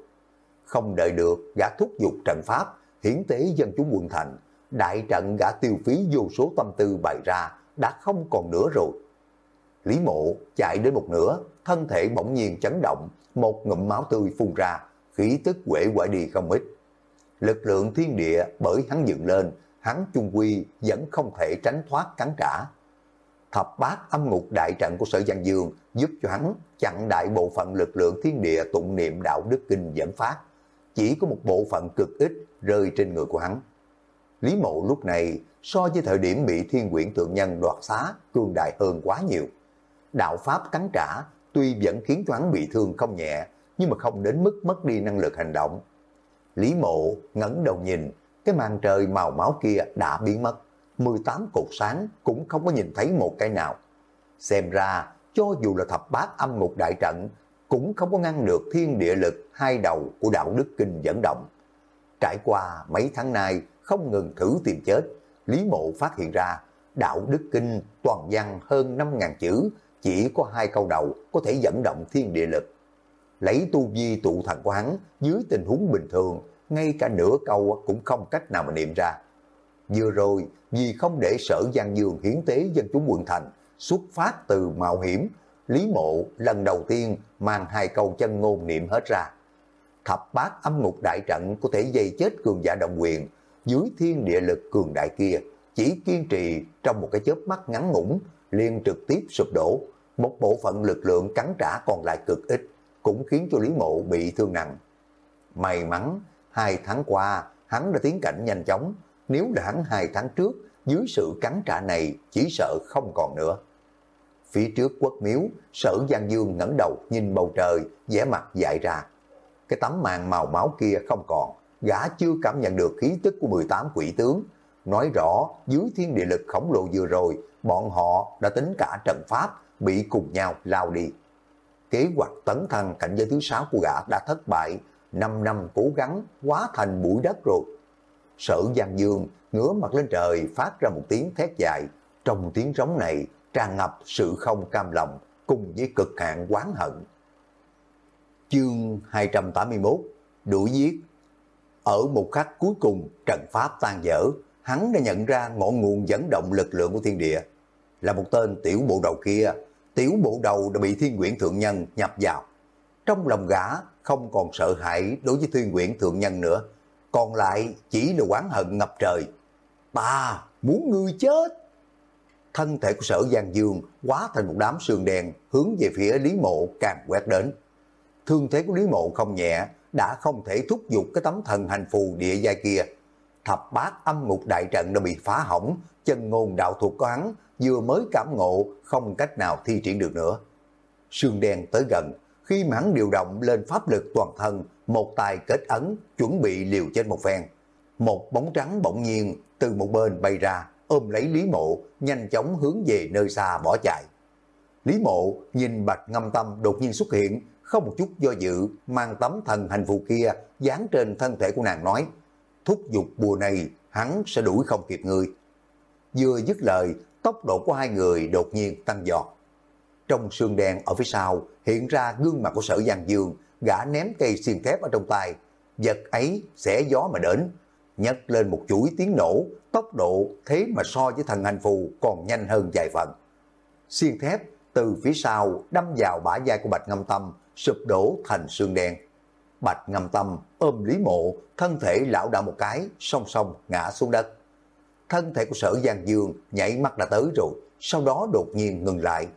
Không đợi được gã thúc giục trận pháp, hiến tế dân chúng quận thành, đại trận gã tiêu phí vô số tâm tư bày ra, đã không còn nữa rồi. Lý mộ chạy đến một nửa, thân thể bỗng nhiên chấn động, một ngụm máu tươi phun ra, khí tức quể quải đi không ít. Lực lượng thiên địa bởi hắn dựng lên, hắn chung quy vẫn không thể tránh thoát cắn trả. Thập bát âm ngục đại trận của sở Giang Dương giúp cho hắn chặn đại bộ phận lực lượng thiên địa tụng niệm đạo đức kinh dẫn phát. Chỉ có một bộ phận cực ít rơi trên người của hắn. Lý mộ lúc này so với thời điểm bị thiên quyển tượng nhân đoạt xá cương đại hơn quá nhiều. Đạo Pháp cắn trả tuy vẫn khiến cho hắn bị thương không nhẹ nhưng mà không đến mức mất đi năng lực hành động. Lý mộ ngẩng đầu nhìn cái màn trời màu máu kia đã biến mất. 18 cột sáng cũng không có nhìn thấy một cái nào. Xem ra, cho dù là thập bát âm ngục đại trận, cũng không có ngăn được thiên địa lực hai đầu của đạo đức kinh dẫn động. Trải qua mấy tháng nay không ngừng thử tìm chết, Lý Mộ phát hiện ra đạo đức kinh toàn văn hơn 5.000 chữ, chỉ có hai câu đầu có thể dẫn động thiên địa lực. Lấy tu vi tụ thần của hắn dưới tình huống bình thường, ngay cả nửa câu cũng không cách nào mà niệm ra. Vừa rồi, vì không để sở Giang Dương hiến tế dân chúng quận thành, xuất phát từ mạo hiểm, Lý Mộ lần đầu tiên mang hai câu chân ngôn niệm hết ra. Thập bát âm ngục đại trận có thể dây chết cường giả động quyền, dưới thiên địa lực cường đại kia, chỉ kiên trì trong một cái chớp mắt ngắn ngủn, liền trực tiếp sụp đổ. Một bộ phận lực lượng cắn trả còn lại cực ít, cũng khiến cho Lý Mộ bị thương nặng. May mắn, hai tháng qua, hắn đã tiến cảnh nhanh chóng, nếu là hắn hai tháng trước, dưới sự cắn trả này chỉ sợ không còn nữa. Phía trước quốc miếu, sở Giang Dương ngẩng đầu nhìn bầu trời, vẻ mặt dại ra. Cái tấm màn màu máu kia không còn, gã chưa cảm nhận được khí tức của 18 quỷ tướng. Nói rõ, dưới thiên địa lực khổng lồ vừa rồi, bọn họ đã tính cả trận pháp, bị cùng nhau lao đi. Kế hoạch tấn thăng cảnh giới thứ sáu của gã đã thất bại, 5 năm cố gắng quá thành bụi đất rồi. Sở Giang Dương ngửa mặt lên trời phát ra một tiếng thét dài, trong tiếng rống này tràn ngập sự không cam lòng cùng với cực hạn quán hận. Chương 281 Đuổi giết Ở một khắc cuối cùng trận pháp tan dở, hắn đã nhận ra ngọn nguồn dẫn động lực lượng của thiên địa. Là một tên tiểu bộ đầu kia, tiểu bộ đầu đã bị thiên quyển thượng nhân nhập vào. Trong lòng gã không còn sợ hãi đối với thiên quyển thượng nhân nữa, còn lại chỉ là quán hận ngập trời. Ta muốn ngươi chết! Thân thể của sở Giang Dương quá thành một đám sương đen hướng về phía Lý Mộ càng quét đến. Thương thế của Lý Mộ không nhẹ, đã không thể thúc giục cái tấm thần hành phù địa giai kia. Thập bát âm ngục đại trận đã bị phá hỏng, chân ngôn đạo thuật của hắn vừa mới cảm ngộ không cách nào thi triển được nữa. Sương đen tới gần, khi mà hắn điều động lên pháp lực toàn thân, một tay kết ấn, chuẩn bị liều trên một phen. Một bóng trắng bỗng nhiên từ một bên bay ra, ôm lấy Lý Mộ, nhanh chóng hướng về nơi xa bỏ chạy. Lý Mộ nhìn Bạch Ngâm Tâm đột nhiên xuất hiện, không một chút do dự, mang tấm thần hành phù kia dán trên thân thể của nàng nói, thúc giục bùa này, hắn sẽ đuổi không kịp người. Vừa dứt lời, tốc độ của hai người đột nhiên tăng giọt. Trong sương đen ở phía sau hiện ra gương mặt của sở Giang Dương, gã ném cây xiên thép ở trong tay. Vật ấy sẽ gió mà đến, nhấc lên một chuỗi tiếng nổ, tốc độ thế mà so với thần hành phù còn nhanh hơn vài phần. Xiên thép từ phía sau đâm vào bả vai của Bạch Ngâm Tâm, sụp đổ thành xương đen. Bạch Ngâm Tâm ôm Lý Mộ, thân thể lão đạo một cái, song song ngã xuống đất. Thân thể của sở Giang Dương nhảy mắt đã tới rồi, sau đó đột nhiên ngừng lại.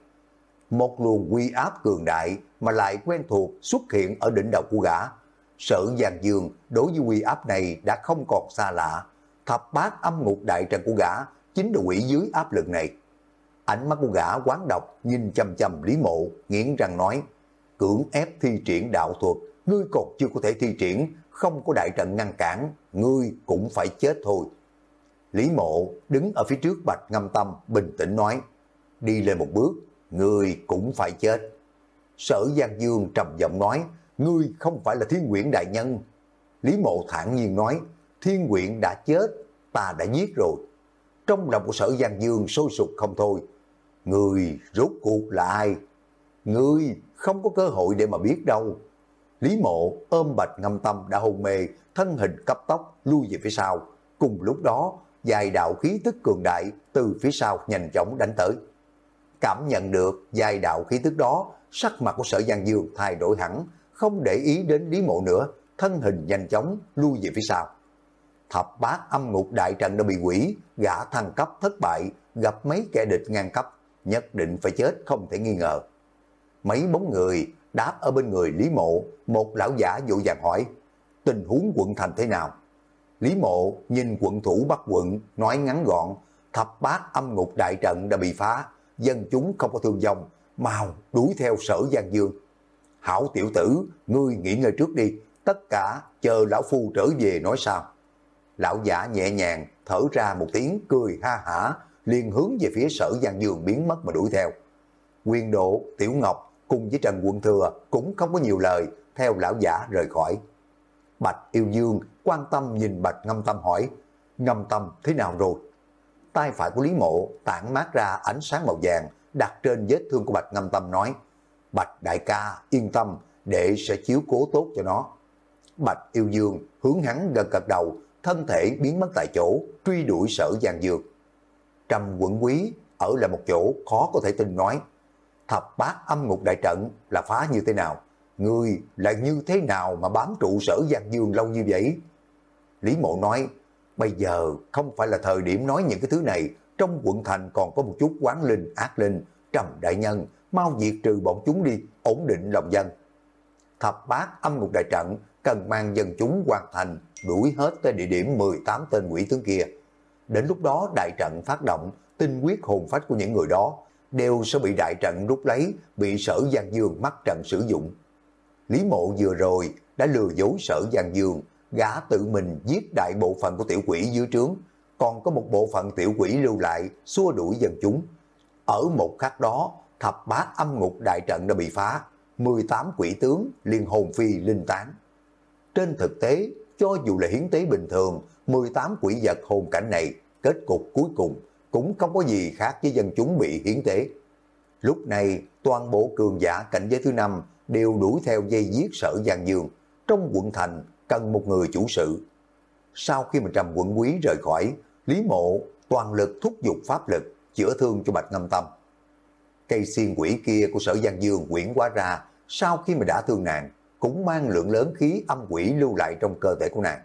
Một luồng quy áp cường đại mà lại quen thuộc xuất hiện ở đỉnh đầu của gã. Sở Giang Dương đối với quy áp này đã không còn xa lạ, thập bát âm ngục đại trận của gã chính là quỷ dưới áp lực này. Ánh mắt của gã quán độc nhìn chầm chầm Lý Mộ, nghiến răng nói, cưỡng ép thi triển đạo thuật, ngươi cột chưa có thể thi triển, không có đại trận ngăn cản, ngươi cũng phải chết thôi. Lý Mộ đứng ở phía trước Bạch Ngâm Tâm bình tĩnh nói, đi lên một bước, ngươi cũng phải chết. Sở Giang Dương trầm giọng nói, ngươi không phải là thiên nguyện đại nhân. Lý Mộ thản nhiên nói, thiên quyện đã chết, ta đã giết rồi. Trong lòng của sở Giang Dương sôi sục không thôi. Người rốt cuộc là ai? Người không có cơ hội để mà biết đâu. Lý mộ ôm bạch ngâm tâm đã hôn mê, thân hình cấp tốc lui về phía sau. Cùng lúc đó, dài đạo khí tức cường đại từ phía sau nhanh chóng đánh tới. Cảm nhận được dài đạo khí tức đó, sắc mặt của sở Giang Dương thay đổi hẳn, không để ý đến Lý mộ nữa, thân hình nhanh chóng lui về phía sau thập bát âm ngục đại trận đã bị quỷ, gã thăng cấp thất bại, gặp mấy kẻ địch ngang cấp, nhất định phải chết không thể nghi ngờ. Mấy bóng người đáp ở bên người Lý Mộ, một lão giả dụ dàng hỏi, tình huống quận thành thế nào? Lý Mộ nhìn quận thủ bắt quận, nói ngắn gọn, thập bát âm ngục đại trận đã bị phá, dân chúng không có thương vong, mau đuổi theo sở Giang Dương. Hảo tiểu tử, ngươi nghỉ ngơi trước đi, tất cả chờ lão phu trở về nói sao. Lão giả nhẹ nhàng thở ra một tiếng cười ha hả, liền hướng về phía sở Giang Dương biến mất mà đuổi theo. Quyền độ, Tiểu Ngọc cùng với Trần Quân Thừa cũng không có nhiều lời, theo lão giả rời khỏi. Bạch Yêu Dương quan tâm nhìn Bạch Ngâm Tâm hỏi, Ngâm Tâm thế nào rồi? Tay phải của Lý Mộ tản mát ra ánh sáng màu vàng, đặt trên vết thương của Bạch Ngâm Tâm nói, Bạch đại ca yên tâm, để sẽ chiếu cố tốt cho nó. Bạch Yêu Dương hướng hắn gần gật đầu, thân thể biến mất tại chỗ, truy đuổi sở Giang Dương. Trầm quận quý ở lại một chỗ khó có thể tin nói, thập bát âm ngục đại trận là phá như thế nào? người là như thế nào mà bám trụ sở Giang Dương lâu như vậy? Lý Mộ nói, bây giờ không phải là thời điểm nói những cái thứ này, trong quận thành còn có một chút quán linh, ác linh, trầm đại nhân, mau diệt trừ bọn chúng đi, ổn định lòng dân. Thập bát âm ngục đại trận cần mang dân chúng hoàn thành đuổi hết tới địa điểm 18 tên quỷ tướng kia. Đến lúc đó đại trận phát động, tinh quyết hồn phách của những người đó đều sẽ bị đại trận rút lấy, bị sở Giang Dương mắc trận sử dụng. Lý mộ vừa rồi đã lừa dối sở Giang Dương, gã tự mình giết đại bộ phận của tiểu quỷ dưới trướng, còn có một bộ phận tiểu quỷ lưu lại xua đuổi dân chúng. Ở một khắc đó, thập bát âm ngục đại trận đã bị phá, 18 quỷ tướng liên hồn phi linh tán. Trên thực tế, cho dù là hiến tế bình thường, 18 quỷ vật hồn cảnh này, kết cục cuối cùng cũng không có gì khác với dân chúng bị hiến tế. Lúc này, toàn bộ cường giả cảnh giới thứ năm đều đuổi theo dây giết sở Giang Dương. Trong quận thành cần một người chủ sự. Sau khi mà Trầm quận quý rời khỏi, Lý Mộ toàn lực thúc giục pháp lực, chữa thương cho Bạch Ngâm Tâm. Cây xiên quỷ kia của sở Giang Dương quyển quá ra, sau khi mà đã thương nàng, cũng mang lượng lớn khí âm quỷ lưu lại trong cơ thể của nàng.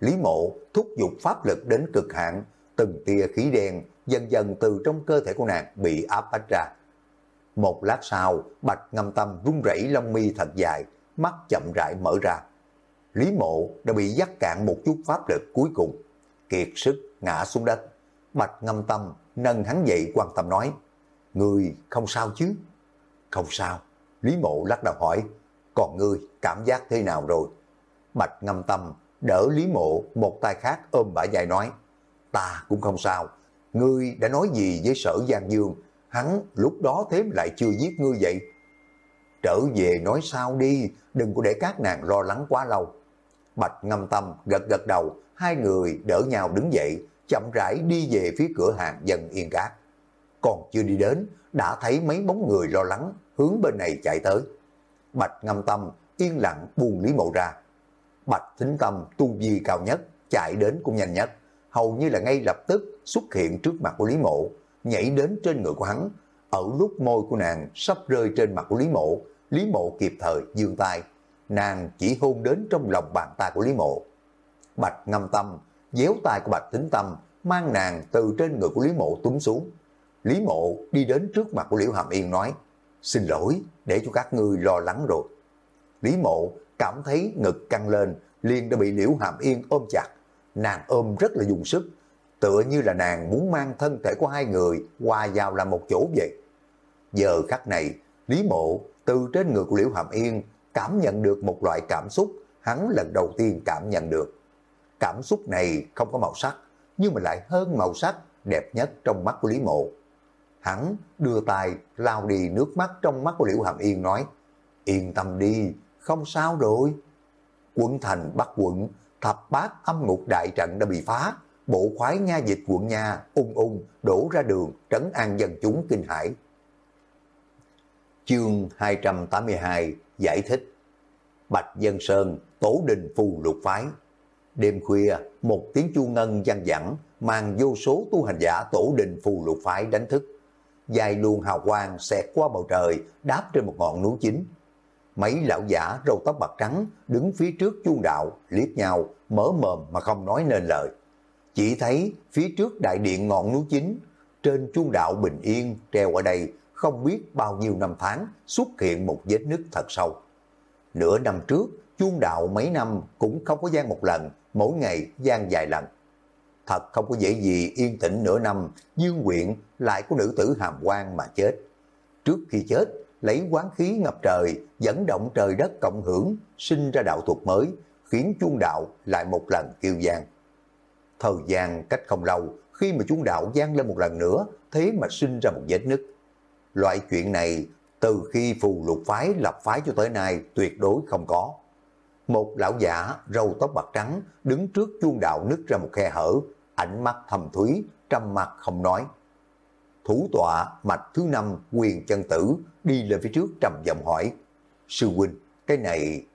Lý Mộ thúc giục pháp lực đến cực hạn, từng tia khí đen dần dần từ trong cơ thể của nàng bị áp bách ra. Một lát sau, Bạch Ngâm Tâm run rẩy lông mi thật dài, mắt chậm rãi mở ra. Lý Mộ đã bị dắt cạn một chút pháp lực cuối cùng, kiệt sức ngã xuống đất. Bạch Ngâm Tâm nâng hắn dậy quan tâm nói, Người không sao chứ? Không sao. Lý Mộ lắc đầu hỏi, còn ngươi cảm giác thế nào rồi? Bạch Ngâm Tâm đỡ Lý Mộ một tay khác ôm bả dài nói, ta cũng không sao, ngươi đã nói gì với sở Giang Dương, hắn lúc đó thế lại chưa giết ngươi vậy. Trở về nói sao đi, đừng có để các nàng lo lắng quá lâu. Bạch ngâm tâm gật gật đầu, hai người đỡ nhau đứng dậy, chậm rãi đi về phía cửa hàng dân yên cát. Còn chưa đi đến, đã thấy mấy bóng người lo lắng hướng bên này chạy tới. Bạch ngâm tâm yên lặng buông Lý Mộ ra. Bạch thính tâm tu vi cao nhất, chạy đến cũng nhanh nhất hầu như là ngay lập tức xuất hiện trước mặt của Lý Mộ, nhảy đến trên người của hắn. Ở lúc môi của nàng sắp rơi trên mặt của Lý Mộ, Lý Mộ kịp thời dương tay, nàng chỉ hôn đến trong lòng bàn tay của Lý Mộ. Bạch ngâm tâm, déo tay của Bạch Thính tâm, mang nàng từ trên người của Lý Mộ túm xuống. Lý Mộ đi đến trước mặt của Liễu Hàm Yên nói, xin lỗi, để cho các ngươi lo lắng rồi. Lý Mộ cảm thấy ngực căng lên, liền đã bị Liễu Hàm Yên ôm chặt, nàng ôm rất là dùng sức, tựa như là nàng muốn mang thân thể của hai người qua vào làm một chỗ vậy. Giờ khắc này, Lý Mộ từ trên ngực của Liễu Hàm Yên cảm nhận được một loại cảm xúc hắn lần đầu tiên cảm nhận được. Cảm xúc này không có màu sắc, nhưng mà lại hơn màu sắc đẹp nhất trong mắt của Lý Mộ. Hắn đưa tay lao đi nước mắt trong mắt của Liễu Hàm Yên nói, yên tâm đi, không sao rồi. Quận thành bắt quận thập bát âm ngục đại trận đã bị phá, bộ khoái nha dịch quận nha ung ung đổ ra đường trấn an dân chúng kinh hải. Chương 282 giải thích Bạch Dân Sơn tổ đình phù lục phái Đêm khuya, một tiếng chu ngân vang dẳng mang vô số tu hành giả tổ đình phù lục phái đánh thức. Dài luồng hào quang xẹt qua bầu trời đáp trên một ngọn núi chính Mấy lão giả râu tóc bạc trắng đứng phía trước chuông đạo, liếc nhau, mở mồm mà không nói nên lời. Chỉ thấy phía trước đại điện ngọn núi chính, trên chuông đạo bình yên treo ở đây không biết bao nhiêu năm tháng xuất hiện một vết nứt thật sâu. Nửa năm trước, chuông đạo mấy năm cũng không có gian một lần, mỗi ngày gian vài lần. Thật không có dễ gì yên tĩnh nửa năm, dương quyện lại có nữ tử hàm quan mà chết. Trước khi chết, lấy quán khí ngập trời, dẫn động trời đất cộng hưởng, sinh ra đạo thuật mới, khiến chuông đạo lại một lần kêu gian. Thời gian cách không lâu, khi mà chuông đạo gian lên một lần nữa, thế mà sinh ra một vết nứt. Loại chuyện này, từ khi phù lục phái lập phái cho tới nay, tuyệt đối không có. Một lão giả râu tóc bạc trắng đứng trước chuông đạo nứt ra một khe hở, ánh mắt thầm thúy, trăm mặt không nói. Thủ tọa mạch thứ năm quyền chân tử đi lên phía trước trầm giọng hỏi, Sư huynh, cái này...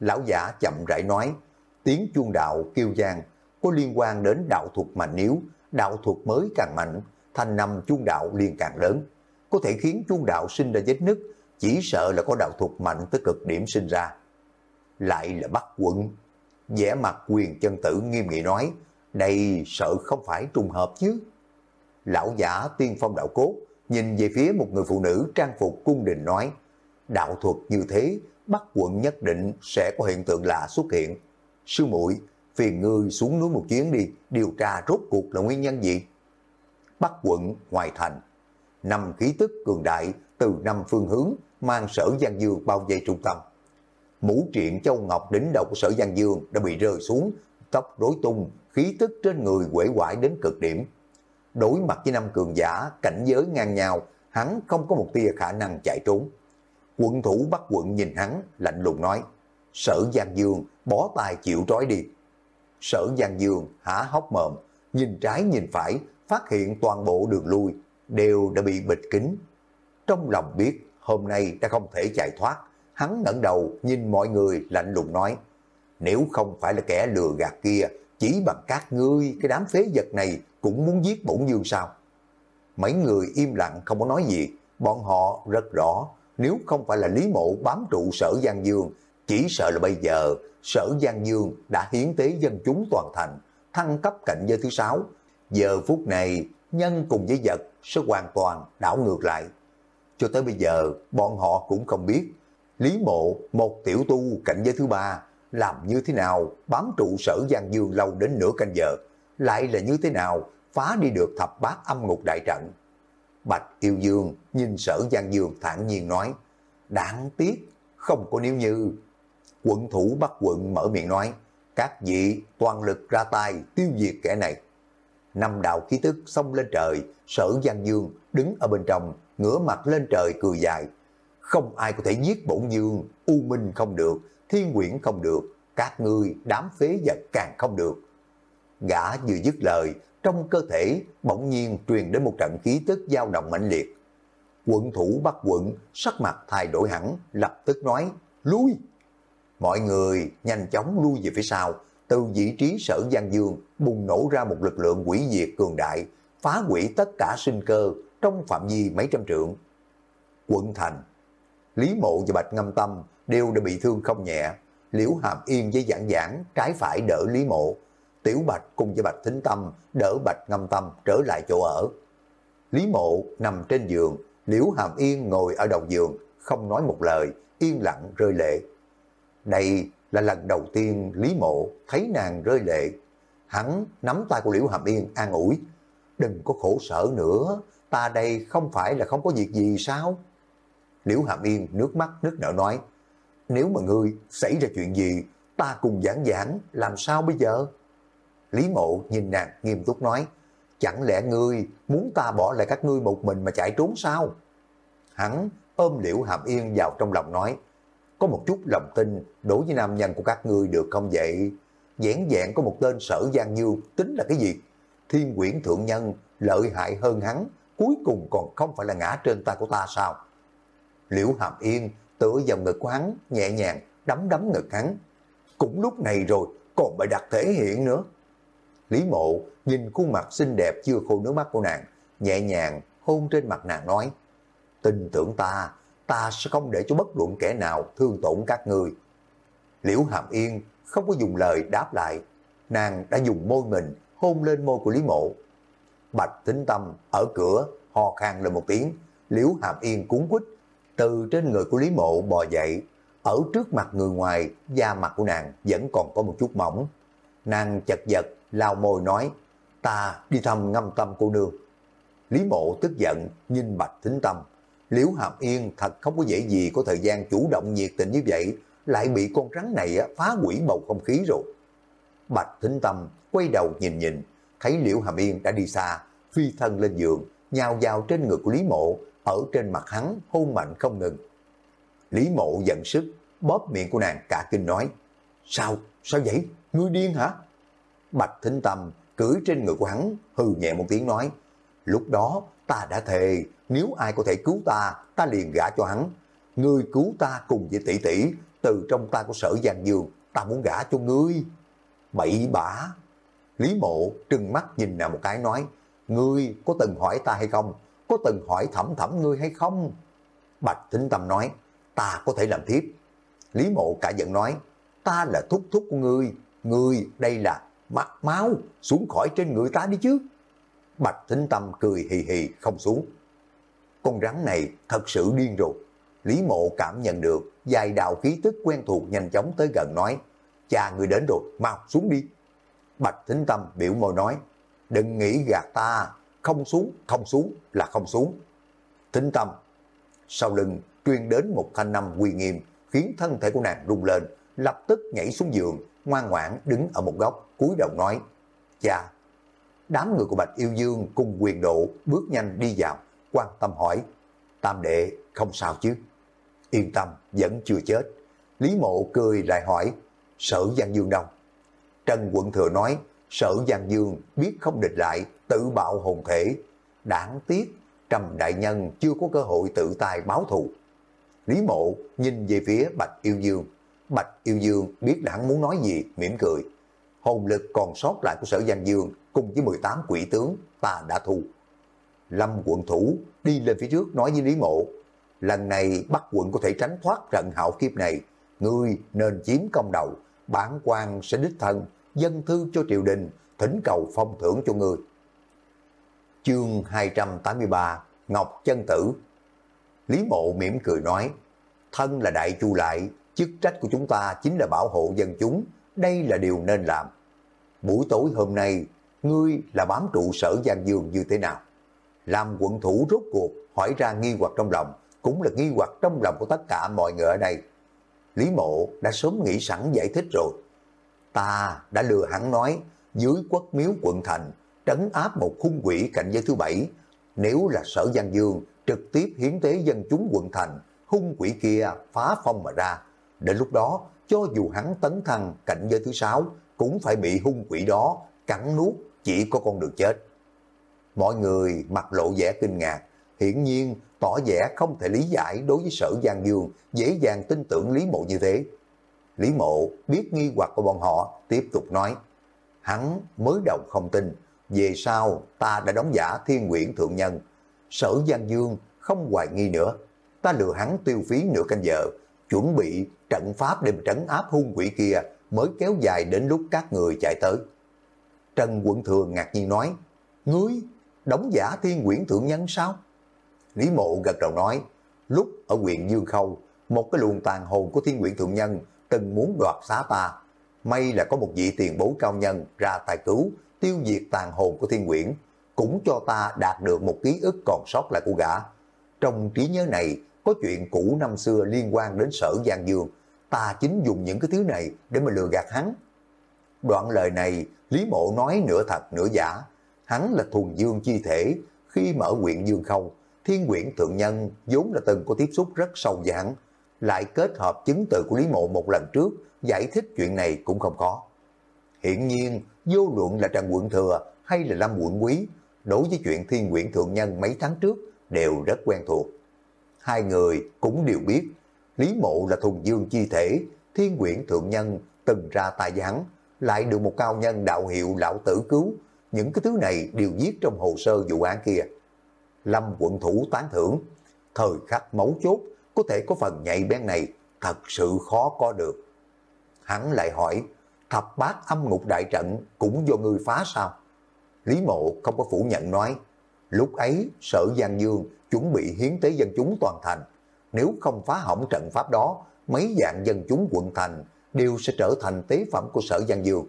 Lão giả chậm rãi nói, tiếng chuông đạo kêu gian có liên quan đến đạo thuật mạnh yếu, đạo thuật mới càng mạnh, thanh năm chuông đạo liền càng lớn. Có thể khiến chuông đạo sinh ra vết nứt, chỉ sợ là có đạo thuật mạnh tới cực điểm sinh ra. Lại là bắt quận. vẻ mặt quyền chân tử nghiêm nghị nói, đây sợ không phải trùng hợp chứ. Lão giả tiên phong đạo cốt, nhìn về phía một người phụ nữ trang phục cung đình nói, đạo thuật như thế, Bắc quận nhất định sẽ có hiện tượng lạ xuất hiện. Sư muội phiền ngươi xuống núi một chuyến đi, điều tra rốt cuộc là nguyên nhân gì? Bắc quận ngoài thành, năm khí tức cường đại từ năm phương hướng mang sở Giang Dương bao vây trung tâm. Mũ triện Châu Ngọc đỉnh đầu của sở Giang Dương đã bị rơi xuống, tóc rối tung, khí tức trên người quể quải đến cực điểm. Đối mặt với năm cường giả, cảnh giới ngang nhau, hắn không có một tia khả năng chạy trốn. Quận thủ bắt quận nhìn hắn, lạnh lùng nói, sở Giang Dương, bó tay chịu trói đi. Sở Giang Dương há hốc mồm, nhìn trái nhìn phải, phát hiện toàn bộ đường lui, đều đã bị bịt kín. Trong lòng biết, hôm nay đã không thể chạy thoát, hắn ngẩng đầu nhìn mọi người lạnh lùng nói, nếu không phải là kẻ lừa gạt kia, chỉ bằng các ngươi, cái đám phế vật này cũng muốn giết bổn dương sao? Mấy người im lặng không có nói gì, bọn họ rất rõ, nếu không phải là Lý Mộ bám trụ sở Giang Dương, chỉ sợ là bây giờ sở Giang Dương đã hiến tế dân chúng toàn thành, thăng cấp cảnh giới thứ sáu. Giờ phút này, nhân cùng với vật sẽ hoàn toàn đảo ngược lại. Cho tới bây giờ, bọn họ cũng không biết, Lý Mộ, một tiểu tu cảnh giới thứ ba, làm như thế nào bám trụ sở Giang Dương lâu đến nửa canh giờ, lại là như thế nào phá đi được thập bát âm ngục đại trận. Bạch Yêu Dương nhìn sở Giang Dương thản nhiên nói, đáng tiếc, không có nếu như. Quận thủ bắt quận mở miệng nói, các vị toàn lực ra tay tiêu diệt kẻ này. Năm đạo khí tức xông lên trời, sở Giang Dương đứng ở bên trong, ngửa mặt lên trời cười dài. Không ai có thể giết bổn dương, U Minh không được, Thiên Quyển không được, các ngươi đám phế vật càng không được. Gã vừa dứt lời, trong cơ thể bỗng nhiên truyền đến một trận khí tức dao động mãnh liệt. Quận thủ bắt quận, sắc mặt thay đổi hẳn, lập tức nói, lui. Mọi người nhanh chóng lui về phía sau, từ vị trí sở Giang Dương bùng nổ ra một lực lượng quỷ diệt cường đại, phá hủy tất cả sinh cơ trong phạm vi mấy trăm trượng. Quận thành, Lý Mộ và Bạch Ngâm Tâm đều đã bị thương không nhẹ. Liễu Hàm Yên với giảng giảng trái phải đỡ Lý Mộ. Tiểu Bạch cùng với Bạch Thính Tâm đỡ Bạch Ngâm Tâm trở lại chỗ ở. Lý Mộ nằm trên giường, Liễu Hàm Yên ngồi ở đầu giường, không nói một lời, yên lặng rơi lệ. Đây là lần đầu tiên Lý Mộ thấy nàng rơi lệ. Hắn nắm tay của Liễu Hàm Yên an ủi. Đừng có khổ sở nữa, ta đây không phải là không có việc gì sao? Liễu Hàm Yên nước mắt nước nở nói, nếu mà ngươi xảy ra chuyện gì, ta cùng giảng giảng, làm sao bây giờ? Lý Mộ nhìn nàng nghiêm túc nói, chẳng lẽ ngươi muốn ta bỏ lại các ngươi một mình mà chạy trốn sao? Hắn ôm Liễu Hàm Yên vào trong lòng nói, có một chút lòng tin đối với nam nhân của các ngươi được không vậy? Dẻn dạng có một tên sở Giang Dương tính là cái gì? Thiên quyển thượng nhân lợi hại hơn hắn, cuối cùng còn không phải là ngã trên tay của ta sao? Liễu Hàm Yên tựa vào ngực của hắn, nhẹ nhàng đấm đấm ngực hắn. Cũng lúc này rồi, còn bày đặt thể hiện nữa. Lý mộ nhìn khuôn mặt xinh đẹp chưa khô nước mắt của nàng, nhẹ nhàng hôn trên mặt nàng nói, tin tưởng ta, ta sẽ không để cho bất luận kẻ nào thương tổn các người. Liễu Hàm Yên không có dùng lời đáp lại, nàng đã dùng môi mình hôn lên môi của Lý Mộ. Bạch tính tâm ở cửa, ho khan lên một tiếng, Liễu Hàm Yên cuốn quýt từ trên người của Lý Mộ bò dậy, ở trước mặt người ngoài, da mặt của nàng vẫn còn có một chút mỏng. Nàng chật giật lao môi nói, ta đi thăm ngâm tâm cô nương. Lý Mộ tức giận, nhìn Bạch Thính Tâm. Liễu Hàm Yên thật không có dễ gì có thời gian chủ động nhiệt tình như vậy, lại bị con rắn này phá hủy bầu không khí rồi. Bạch Thính Tâm quay đầu nhìn nhìn, thấy Liễu Hàm Yên đã đi xa, phi thân lên giường, nhào vào trên người của Lý Mộ, ở trên mặt hắn hôn mạnh không ngừng. Lý mộ giận sức, bóp miệng của nàng cả kinh nói, Sao? Sao vậy? Ngươi điên hả? Bạch Thính Tâm cưỡi trên người của hắn, hừ nhẹ một tiếng nói, Lúc đó ta đã thề, nếu ai có thể cứu ta, ta liền gả cho hắn. Ngươi cứu ta cùng với tỷ tỷ, từ trong ta của sở Giang Dương, ta muốn gả cho ngươi. Bậy bả. Lý mộ trừng mắt nhìn nàng một cái nói, Ngươi có từng hỏi ta hay không? Có từng hỏi thẩm thẩm ngươi hay không? Bạch Thính Tâm nói, ta có thể làm thiếp. Lý Mộ cả giận nói, ta là thúc thúc của ngươi, ngươi đây là mặt máu, xuống khỏi trên người ta đi chứ. Bạch Thính Tâm cười hì hì không xuống. Con rắn này thật sự điên rồi. Lý Mộ cảm nhận được dài đạo khí tức quen thuộc nhanh chóng tới gần nói, cha người đến rồi, mau xuống đi. Bạch Thính Tâm biểu môi nói, đừng nghĩ gạt ta, không xuống, không xuống là không xuống. Thính Tâm, sau lưng truyền đến một thanh năm uy nghiêm, khiến thân thể của nàng rung lên, lập tức nhảy xuống giường, ngoan ngoãn đứng ở một góc, cúi đầu nói, cha. Đám người của Bạch Yêu Dương cùng quyền độ bước nhanh đi vào, quan tâm hỏi, tam đệ không sao chứ? Yên tâm, vẫn chưa chết. Lý mộ cười lại hỏi, sở Giang Dương đâu? Trần Quận Thừa nói, sở Giang Dương biết không địch lại, tự bạo hồn thể. Đáng tiếc, Trầm Đại Nhân chưa có cơ hội tự tài báo thù. Lý mộ nhìn về phía Bạch Yêu Dương. Bạch Yêu Dương biết đảng muốn nói gì, mỉm cười. Hồn lực còn sót lại của sở Giang Dương cùng với 18 quỷ tướng ta đã thu. Lâm quận thủ đi lên phía trước nói với Lý Mộ, lần này bắt quận có thể tránh thoát trận hạo kiếp này, ngươi nên chiếm công đầu, bản quan sẽ đích thân, dân thư cho triều đình, thỉnh cầu phong thưởng cho ngươi. Chương 283 Ngọc Chân Tử Lý Mộ mỉm cười nói, thân là đại chu lại, chức trách của chúng ta chính là bảo hộ dân chúng, đây là điều nên làm. Buổi tối hôm nay, ngươi là bám trụ sở Giang Dương như thế nào? Làm quận thủ rốt cuộc, hỏi ra nghi hoặc trong lòng, cũng là nghi hoặc trong lòng của tất cả mọi người ở đây. Lý Mộ đã sớm nghĩ sẵn giải thích rồi. Ta đã lừa hắn nói, dưới quốc miếu quận thành, trấn áp một hung quỷ cạnh giới thứ bảy. Nếu là sở Giang Dương, trực tiếp hiến tế dân chúng quận thành, hung quỷ kia phá phong mà ra. Đến lúc đó, cho dù hắn tấn thăng cạnh giới thứ sáu, cũng phải bị hung quỷ đó cắn nuốt, chỉ có con đường chết. Mọi người mặt lộ vẻ kinh ngạc, hiển nhiên tỏ vẻ không thể lý giải đối với sở Giang Dương, dễ dàng tin tưởng Lý Mộ như thế. Lý Mộ biết nghi hoặc của bọn họ, tiếp tục nói, hắn mới đầu không tin, về sau ta đã đóng giả thiên quyển thượng nhân, sở Giang Dương không hoài nghi nữa, ta lừa hắn tiêu phí nửa canh giờ, chuẩn bị trận pháp để trấn áp hung quỷ kia mới kéo dài đến lúc các người chạy tới. Trần Quận Thường ngạc nhiên nói, Ngươi, đóng giả thiên quyển thượng nhân sao? Lý Mộ gật đầu nói, lúc ở huyện Dương Khâu, một cái luồng tàn hồn của thiên quyển thượng nhân từng muốn đoạt xá ta. May là có một vị tiền bối cao nhân ra tài cứu, tiêu diệt tàn hồn của thiên quyển, cũng cho ta đạt được một ký ức còn sót lại của gã. Trong trí nhớ này có chuyện cũ năm xưa liên quan đến sở Giang Dương, ta chính dùng những cái thứ này để mà lừa gạt hắn. Đoạn lời này, Lý Mộ nói nửa thật nửa giả. Hắn là thuần dương chi thể, khi mở quyện Dương không thiên quyển thượng nhân vốn là từng có tiếp xúc rất sâu với hắn, lại kết hợp chứng từ của Lý Mộ một lần trước, giải thích chuyện này cũng không có. Hiện nhiên, vô luận là Trần Quận Thừa hay là Lâm Quận Quý, đối với chuyện thiên quyển thượng nhân mấy tháng trước đều rất quen thuộc. Hai người cũng đều biết, Lý Mộ là thuần dương chi thể, thiên quyển thượng nhân từng ra tài với lại được một cao nhân đạo hiệu lão tử cứu, những cái thứ này đều viết trong hồ sơ vụ án kia. Lâm quận thủ tán thưởng, thời khắc mấu chốt, có thể có phần nhạy bén này, thật sự khó có được. Hắn lại hỏi, thập bát âm ngục đại trận cũng do ngươi phá sao? Lý mộ không có phủ nhận nói, lúc ấy sở Giang Dương chuẩn bị hiến tế dân chúng toàn thành, nếu không phá hỏng trận pháp đó, mấy dạng dân chúng quận thành đều sẽ trở thành tế phẩm của sở Giang Dương.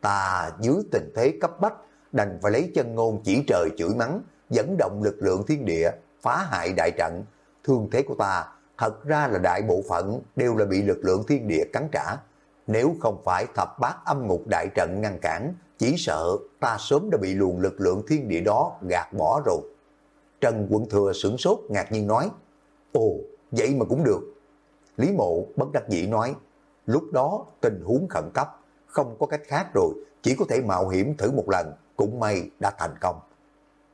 Ta dưới tình thế cấp bách, đành phải lấy chân ngôn chỉ trời chửi mắng, dẫn động lực lượng thiên địa, phá hại đại trận. Thương thế của ta thật ra là đại bộ phận đều là bị lực lượng thiên địa cắn trả. Nếu không phải thập bát âm ngục đại trận ngăn cản, chỉ sợ ta sớm đã bị luồng lực lượng thiên địa đó gạt bỏ rồi. Trần Quận Thừa sửng sốt ngạc nhiên nói, Ồ, vậy mà cũng được. Lý Mộ bất đắc dĩ nói, lúc đó tình huống khẩn cấp, không có cách khác rồi, chỉ có thể mạo hiểm thử một lần, cũng may đã thành công.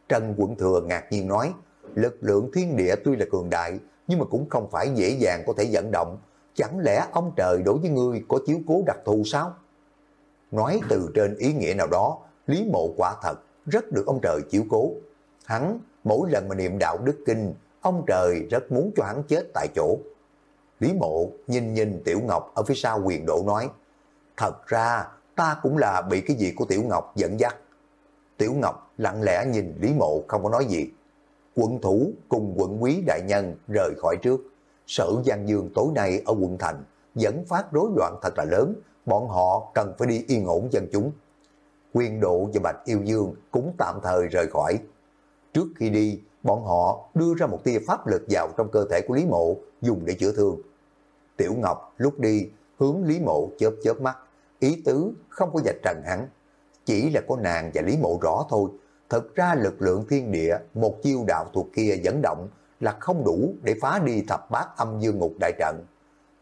Trần Quận Thừa ngạc nhiên nói, lực lượng thiên địa tuy là cường đại, nhưng mà cũng không phải dễ dàng có thể dẫn động. Chẳng lẽ ông trời đối với ngươi có chiếu cố đặc thù sao? Nói từ trên ý nghĩa nào đó, Lý Mộ quả thật rất được ông trời chiếu cố. Hắn mỗi lần mà niệm đạo đức kinh, ông trời rất muốn cho hắn chết tại chỗ. Lý Mộ nhìn nhìn Tiểu Ngọc ở phía sau quyền độ nói, thật ra ta cũng là bị cái gì của Tiểu Ngọc dẫn dắt. Tiểu Ngọc lặng lẽ nhìn Lý Mộ không có nói gì. Quận thủ cùng quận quý đại nhân rời khỏi trước sở Giang Dương tối nay ở quận thành dẫn phát rối loạn thật là lớn, bọn họ cần phải đi yên ổn dân chúng. Quyền độ và Bạch Yêu Dương cũng tạm thời rời khỏi. Trước khi đi, bọn họ đưa ra một tia pháp lực vào trong cơ thể của Lý Mộ dùng để chữa thương. Tiểu Ngọc lúc đi hướng Lý Mộ chớp chớp mắt, ý tứ không có dạch trần hắn. Chỉ là có nàng và Lý Mộ rõ thôi, thật ra lực lượng thiên địa một chiêu đạo thuộc kia dẫn động là không đủ để phá đi thập bát âm dương ngục đại trận.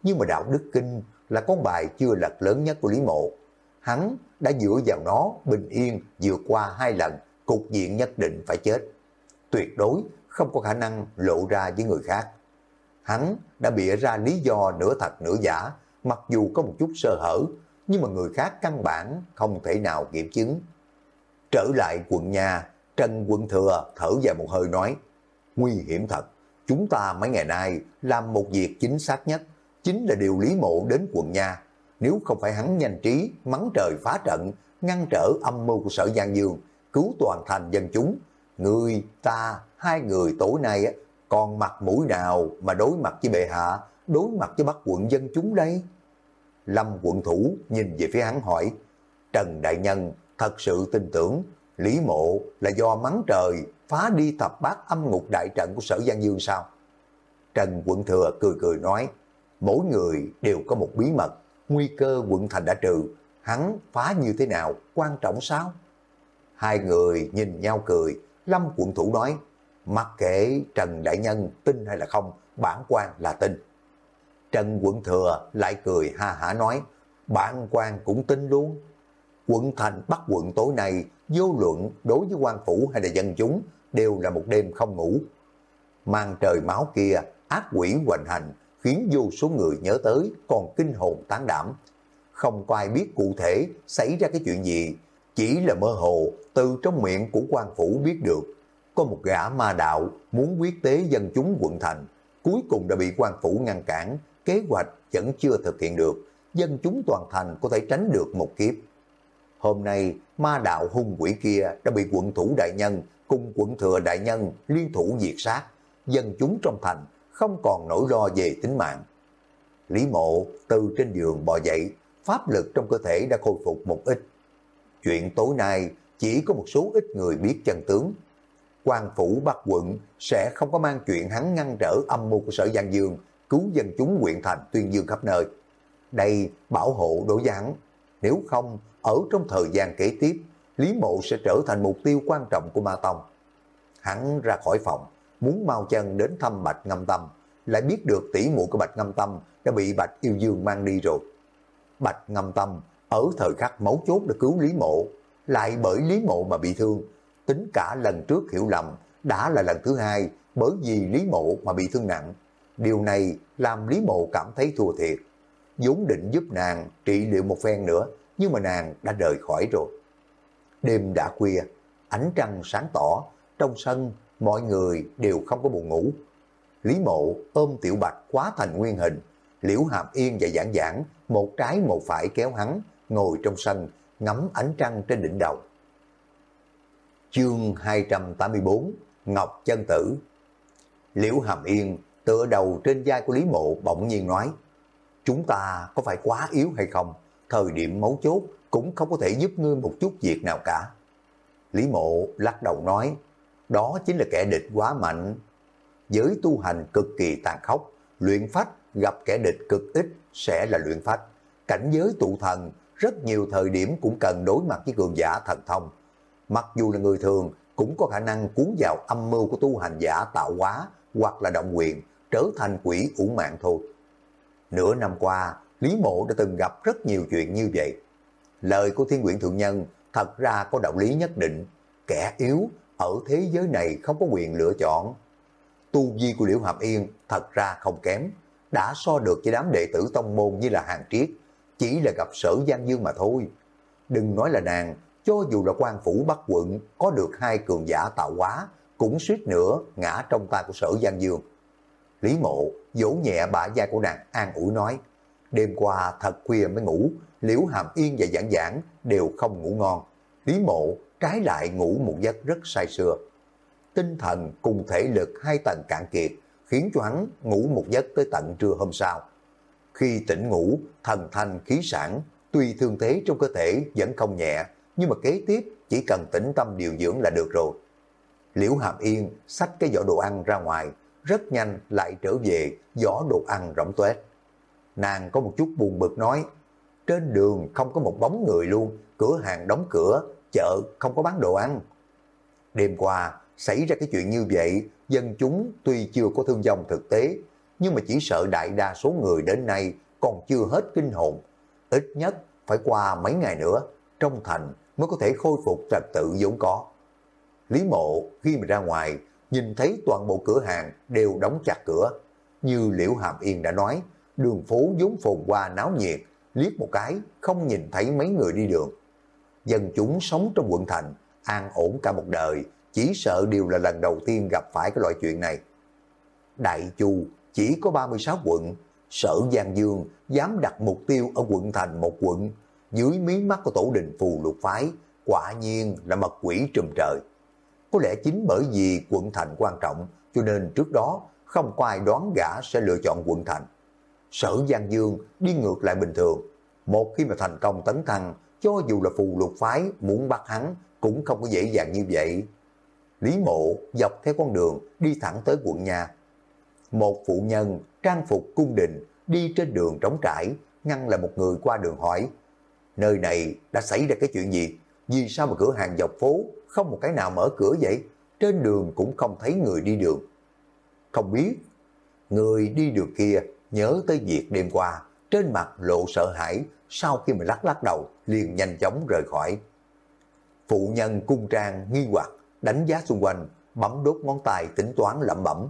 Nhưng mà đạo đức kinh là con bài chưa lật lớn nhất của Lý Mộ. Hắn đã dựa vào nó bình yên vượt qua hai lần, cục diện nhất định phải chết. Tuyệt đối không có khả năng lộ ra với người khác. Hắn đã bịa ra lý do nửa thật nửa giả, mặc dù có một chút sơ hở, nhưng mà người khác căn bản không thể nào kiểm chứng. Trở lại quận nhà, Trần Quận Thừa thở dài một hơi nói, nguy hiểm thật, chúng ta mấy ngày nay làm một việc chính xác nhất, chính là điều lý mộ đến quận nhà. Nếu không phải hắn nhanh trí, mắng trời phá trận, ngăn trở âm mưu của sở Giang Dương, cứu toàn thành dân chúng, người ta, hai người tối nay còn mặt mũi nào mà đối mặt với bệ hạ, đối mặt với bắt quận dân chúng đây? Lâm quận thủ nhìn về phía hắn hỏi, Trần Đại Nhân thật sự tin tưởng Lý Mộ là do mắng trời phá đi thập bát âm ngục đại trận của sở Giang Dương sao? Trần quận thừa cười cười nói, mỗi người đều có một bí mật, nguy cơ quận thành đã trừ, hắn phá như thế nào, quan trọng sao? Hai người nhìn nhau cười, Lâm quận thủ nói, mặc kệ Trần Đại Nhân tin hay là không, bản quan là tin. Trần quận thừa lại cười ha hả nói, bản quan cũng tin luôn. Quận thành bắt quận tối nay, vô luận đối với quan phủ hay là dân chúng, đều là một đêm không ngủ. Mang trời máu kia, ác quỷ hoành hành, khiến vô số người nhớ tới còn kinh hồn tán đảm. Không có ai biết cụ thể xảy ra cái chuyện gì, chỉ là mơ hồ từ trong miệng của quan phủ biết được. Có một gã ma đạo muốn quyết tế dân chúng quận thành, cuối cùng đã bị quan phủ ngăn cản, kế hoạch vẫn chưa thực hiện được, dân chúng toàn thành có thể tránh được một kiếp. Hôm nay, ma đạo hung quỷ kia đã bị quận thủ đại nhân cùng quận thừa đại nhân liên thủ diệt sát, dân chúng trong thành không còn nỗi lo về tính mạng. Lý mộ từ trên giường bò dậy, pháp lực trong cơ thể đã khôi phục một ít. Chuyện tối nay chỉ có một số ít người biết chân tướng. quan phủ bắt quận sẽ không có mang chuyện hắn ngăn trở âm mưu của sở Giang Dương, cứu dân chúng huyện thành tuyên dương khắp nơi. Đây bảo hộ đối với hắn. Nếu không, ở trong thời gian kế tiếp, Lý Mộ sẽ trở thành mục tiêu quan trọng của Ma Tông. Hắn ra khỏi phòng, muốn mau chân đến thăm Bạch Ngâm Tâm, lại biết được tỷ muội của Bạch Ngâm Tâm đã bị Bạch Yêu Dương mang đi rồi. Bạch Ngâm Tâm ở thời khắc mấu chốt để cứu Lý Mộ, lại bởi Lý Mộ mà bị thương. Tính cả lần trước hiểu lầm, đã là lần thứ hai bởi vì Lý Mộ mà bị thương nặng. Điều này làm Lý Mộ cảm thấy thua thiệt vốn định giúp nàng trị liệu một phen nữa, nhưng mà nàng đã rời khỏi rồi. Đêm đã khuya, ánh trăng sáng tỏ, trong sân mọi người đều không có buồn ngủ. Lý mộ ôm tiểu bạch quá thành nguyên hình, liễu hàm yên và giảng giảng, một trái một phải kéo hắn, ngồi trong sân, ngắm ánh trăng trên đỉnh đầu. Chương 284 Ngọc Chân Tử Liễu Hàm Yên tựa đầu trên vai của Lý Mộ bỗng nhiên nói Chúng ta có phải quá yếu hay không? Thời điểm mấu chốt cũng không có thể giúp ngươi một chút việc nào cả. Lý Mộ lắc đầu nói đó chính là kẻ địch quá mạnh. Giới tu hành cực kỳ tàn khốc, luyện phách gặp kẻ địch cực ít sẽ là luyện phách. Cảnh giới tụ thần rất nhiều thời điểm cũng cần đối mặt với cường giả thần thông. Mặc dù là người thường cũng có khả năng cuốn vào âm mưu của tu hành giả tạo hóa hoặc là động quyền trở thành quỷ uổng mạng thôi. Nửa năm qua, Lý Mộ đã từng gặp rất nhiều chuyện như vậy. Lời của Thiên Quyển Thượng Nhân thật ra có đạo lý nhất định. Kẻ yếu ở thế giới này không có quyền lựa chọn. Tu vi của Liễu Hàm Yên thật ra không kém, đã so được với đám đệ tử tông môn như là Hàng Triết, chỉ là gặp sở Giang Dương mà thôi. Đừng nói là nàng, cho dù là quan phủ Bắc quận có được hai cường giả tạo hóa, cũng suýt nữa ngã trong tay của sở Giang Dương. Lý mộ vỗ nhẹ bả vai của nàng an ủi nói, đêm qua thật khuya mới ngủ, Liễu Hàm Yên và Giảng Giảng đều không ngủ ngon. Lý mộ trái lại ngủ một giấc rất say sưa. Tinh thần cùng thể lực hai tầng cạn kiệt, khiến cho hắn ngủ một giấc tới tận trưa hôm sau. Khi tỉnh ngủ, thần thanh khí sản, tuy thương thế trong cơ thể vẫn không nhẹ, nhưng mà kế tiếp chỉ cần tĩnh tâm điều dưỡng là được rồi. Liễu Hàm Yên xách cái giỏ đồ ăn ra ngoài, rất nhanh lại trở về giỏ đồ ăn rỗng tuếch. Nàng có một chút buồn bực nói, trên đường không có một bóng người luôn, cửa hàng đóng cửa, chợ không có bán đồ ăn. Đêm qua, xảy ra cái chuyện như vậy, dân chúng tuy chưa có thương vong thực tế, nhưng mà chỉ sợ đại đa số người đến nay còn chưa hết kinh hồn. Ít nhất phải qua mấy ngày nữa, trong thành mới có thể khôi phục trật tự vốn có. Lý mộ khi mà ra ngoài, nhìn thấy toàn bộ cửa hàng đều đóng chặt cửa. Như Liễu Hàm Yên đã nói, đường phố vốn phồn hoa náo nhiệt, liếc một cái không nhìn thấy mấy người đi đường. Dân chúng sống trong quận thành, an ổn cả một đời, chỉ sợ đều là lần đầu tiên gặp phải cái loại chuyện này. Đại Chu chỉ có 36 quận, sở Giang Dương dám đặt mục tiêu ở quận thành một quận, dưới mí mắt của tổ đình phù lục phái, quả nhiên là mật quỷ trùm trời. Có lẽ chính bởi vì quận thành quan trọng, cho nên trước đó không có ai đoán gã sẽ lựa chọn quận thành. Sở Giang Dương đi ngược lại bình thường, một khi mà thành công tấn thăng, cho dù là phù lục phái muốn bắt hắn cũng không có dễ dàng như vậy. Lý mộ dọc theo con đường đi thẳng tới quận nhà. Một phụ nhân trang phục cung đình đi trên đường trống trải, ngăn lại một người qua đường hỏi, nơi này đã xảy ra cái chuyện gì? Vì sao mà cửa hàng dọc phố không một cái nào mở cửa vậy? Trên đường cũng không thấy người đi đường. Không biết, người đi đường kia nhớ tới việc đêm qua, trên mặt lộ sợ hãi, sau khi mà lắc lắc đầu, liền nhanh chóng rời khỏi. Phụ nhân cung trang nghi hoặc, đánh giá xung quanh, bấm đốt ngón tay tính toán lẩm bẩm.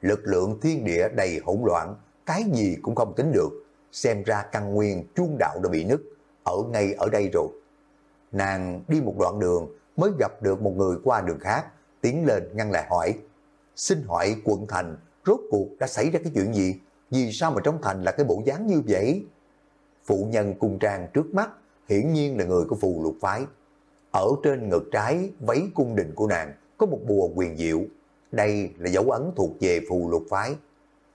Lực lượng thiên địa đầy hỗn loạn, cái gì cũng không tính được. Xem ra căn nguyên chuông đạo đã bị nứt, ở ngay ở đây rồi. Nàng đi một đoạn đường mới gặp được một người qua đường khác, tiến lên ngăn lại hỏi. Xin hỏi quận thành, rốt cuộc đã xảy ra cái chuyện gì? Vì sao mà trong thành là cái bộ dáng như vậy? Phụ nhân cung trang trước mắt, hiển nhiên là người của phù lục phái. Ở trên ngực trái, váy cung đình của nàng, có một bùa quyền diệu. Đây là dấu ấn thuộc về phù lục phái.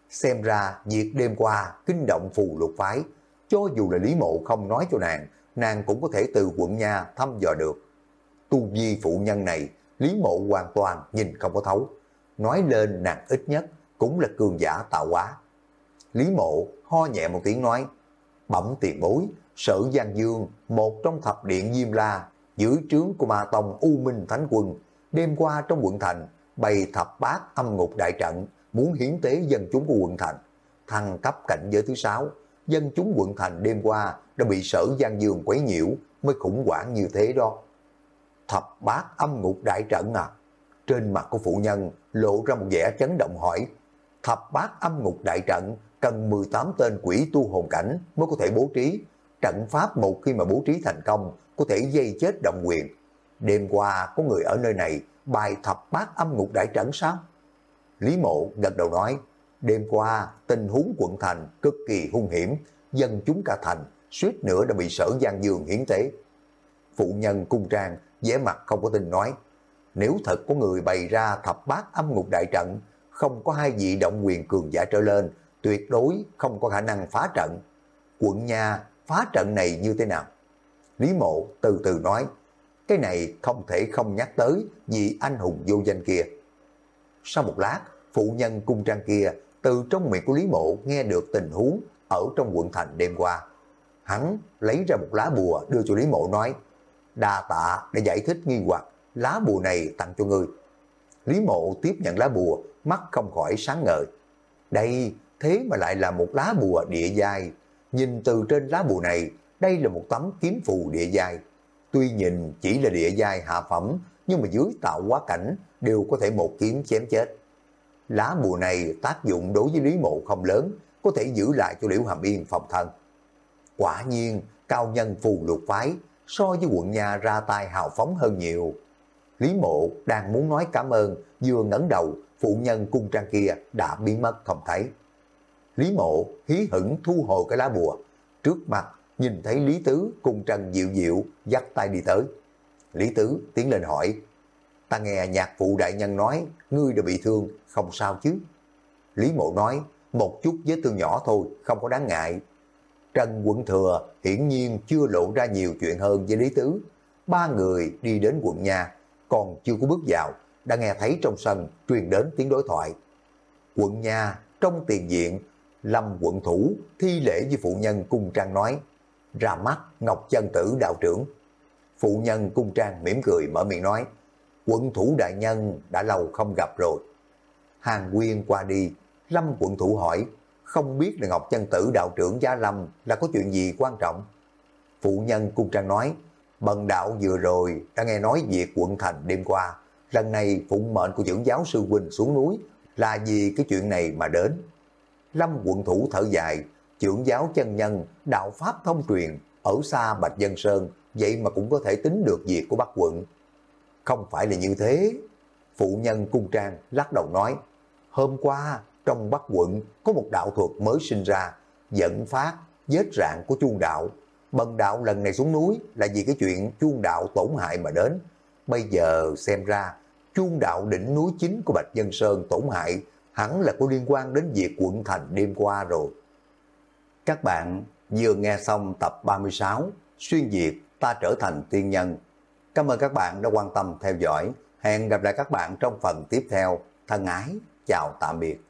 Xem ra, việc đêm qua kinh động phù lục phái, cho dù là Lý Mộ không nói cho nàng, nàng cũng có thể từ quận nha thăm dò được. Tu vi phụ nhân này, Lý Mộ hoàn toàn nhìn không có thấu. Nói lên nàng ít nhất cũng là cường giả tạo hóa. Lý Mộ ho nhẹ một tiếng nói, bẩm tiền bối, sở Giang Dương, một trong thập điện Diêm La, giữ trướng của Ma Tông U Minh Thánh Quân, đêm qua trong quận thành, bày thập bát âm ngục đại trận, muốn hiến tế dân chúng của quận thành. Thăng cấp cảnh giới thứ sáu, dân chúng quận thành đêm qua đã bị sở Giang Dương quấy nhiễu, mới khủng hoảng như thế đó. Thập bát âm ngục đại trận à? Trên mặt của phụ nhân lộ ra một vẻ chấn động hỏi, thập bát âm ngục đại trận cần 18 tên quỷ tu hồn cảnh mới có thể bố trí. Trận pháp một khi mà bố trí thành công, có thể dây chết động quyền. Đêm qua có người ở nơi này bài thập bát âm ngục đại trận sao? Lý mộ gật đầu nói, đêm qua tình huống quận thành cực kỳ hung hiểm, dân chúng cả thành suýt nữa đã bị sở gian dường hiến tế. Phụ nhân cung trang, vẻ mặt không có tin nói, nếu thật có người bày ra thập bát âm ngục đại trận, không có hai vị động quyền cường giả trở lên, tuyệt đối không có khả năng phá trận. Quận nhà phá trận này như thế nào? Lý mộ từ từ nói, cái này không thể không nhắc tới vì anh hùng vô danh kia. Sau một lát, phụ nhân cung trang kia từ trong miệng của Lý mộ nghe được tình huống ở trong quận thành đêm qua. Hắn lấy ra một lá bùa đưa cho Lý mộ nói, đa tạ để giải thích nghi hoặc, lá bùa này tặng cho ngươi. Lý mộ tiếp nhận lá bùa, mắt không khỏi sáng ngời. Đây thế mà lại là một lá bùa địa giai. Nhìn từ trên lá bùa này, đây là một tấm kiếm phù địa giai. Tuy nhìn chỉ là địa giai hạ phẩm, nhưng mà dưới tạo quá cảnh đều có thể một kiếm chém chết. Lá bùa này tác dụng đối với Lý Mộ không lớn, có thể giữ lại cho Liễu Hàm Yên phòng thân. Quả nhiên, cao nhân phù lục phái so với quận nhà ra tay hào phóng hơn nhiều. Lý Mộ đang muốn nói cảm ơn, vừa ngẩng đầu, phụ nhân cung trang kia đã biến mất không thấy. Lý Mộ hí hửng thu hồi cái lá bùa. Trước mặt nhìn thấy Lý Tứ cùng Trần Diệu Diệu dắt tay đi tới. Lý Tứ tiến lên hỏi, ta nghe nhạc phụ đại nhân nói, ngươi đã bị thương, không sao chứ. Lý Mộ nói, một chút vết thương nhỏ thôi, không có đáng ngại. Trần Quận Thừa hiển nhiên chưa lộ ra nhiều chuyện hơn với Lý Tứ. Ba người đi đến quận nhà, còn chưa có bước vào, đã nghe thấy trong sân truyền đến tiếng đối thoại. Quận nhà, trong tiền diện, Lâm quận thủ thi lễ với phụ nhân cung trang nói, ra mắt Ngọc Chân Tử đạo trưởng. Phụ nhân cung trang mỉm cười mở miệng nói, quận thủ đại nhân đã lâu không gặp rồi. Hàng Quyên qua đi, Lâm quận thủ hỏi, không biết là Ngọc Chân Tử đạo trưởng Gia Lâm là có chuyện gì quan trọng. Phụ nhân cung trang nói, bần đạo vừa rồi đã nghe nói việc quận thành đêm qua, lần này phụng mệnh của trưởng giáo sư huynh xuống núi là vì cái chuyện này mà đến. Lâm quận thủ thở dài, trưởng giáo chân nhân, đạo pháp thông truyền, ở xa Bạch Dân Sơn, vậy mà cũng có thể tính được việc của Bắc quận. Không phải là như thế. Phụ nhân cung trang lắc đầu nói, hôm qua trong Bắc quận có một đạo thuật mới sinh ra, dẫn phát, vết rạn của chuông đạo. Bần đạo lần này xuống núi là vì cái chuyện chuông đạo tổn hại mà đến. Bây giờ xem ra, chuông đạo đỉnh núi chính của Bạch Dân Sơn tổn hại hẳn là có liên quan đến việc quận thành đêm qua rồi. Các bạn vừa nghe xong tập 36 Xuyên Việt ta trở thành tiên nhân. Cảm ơn các bạn đã quan tâm theo dõi. Hẹn gặp lại các bạn trong phần tiếp theo. Thân ái, chào tạm biệt.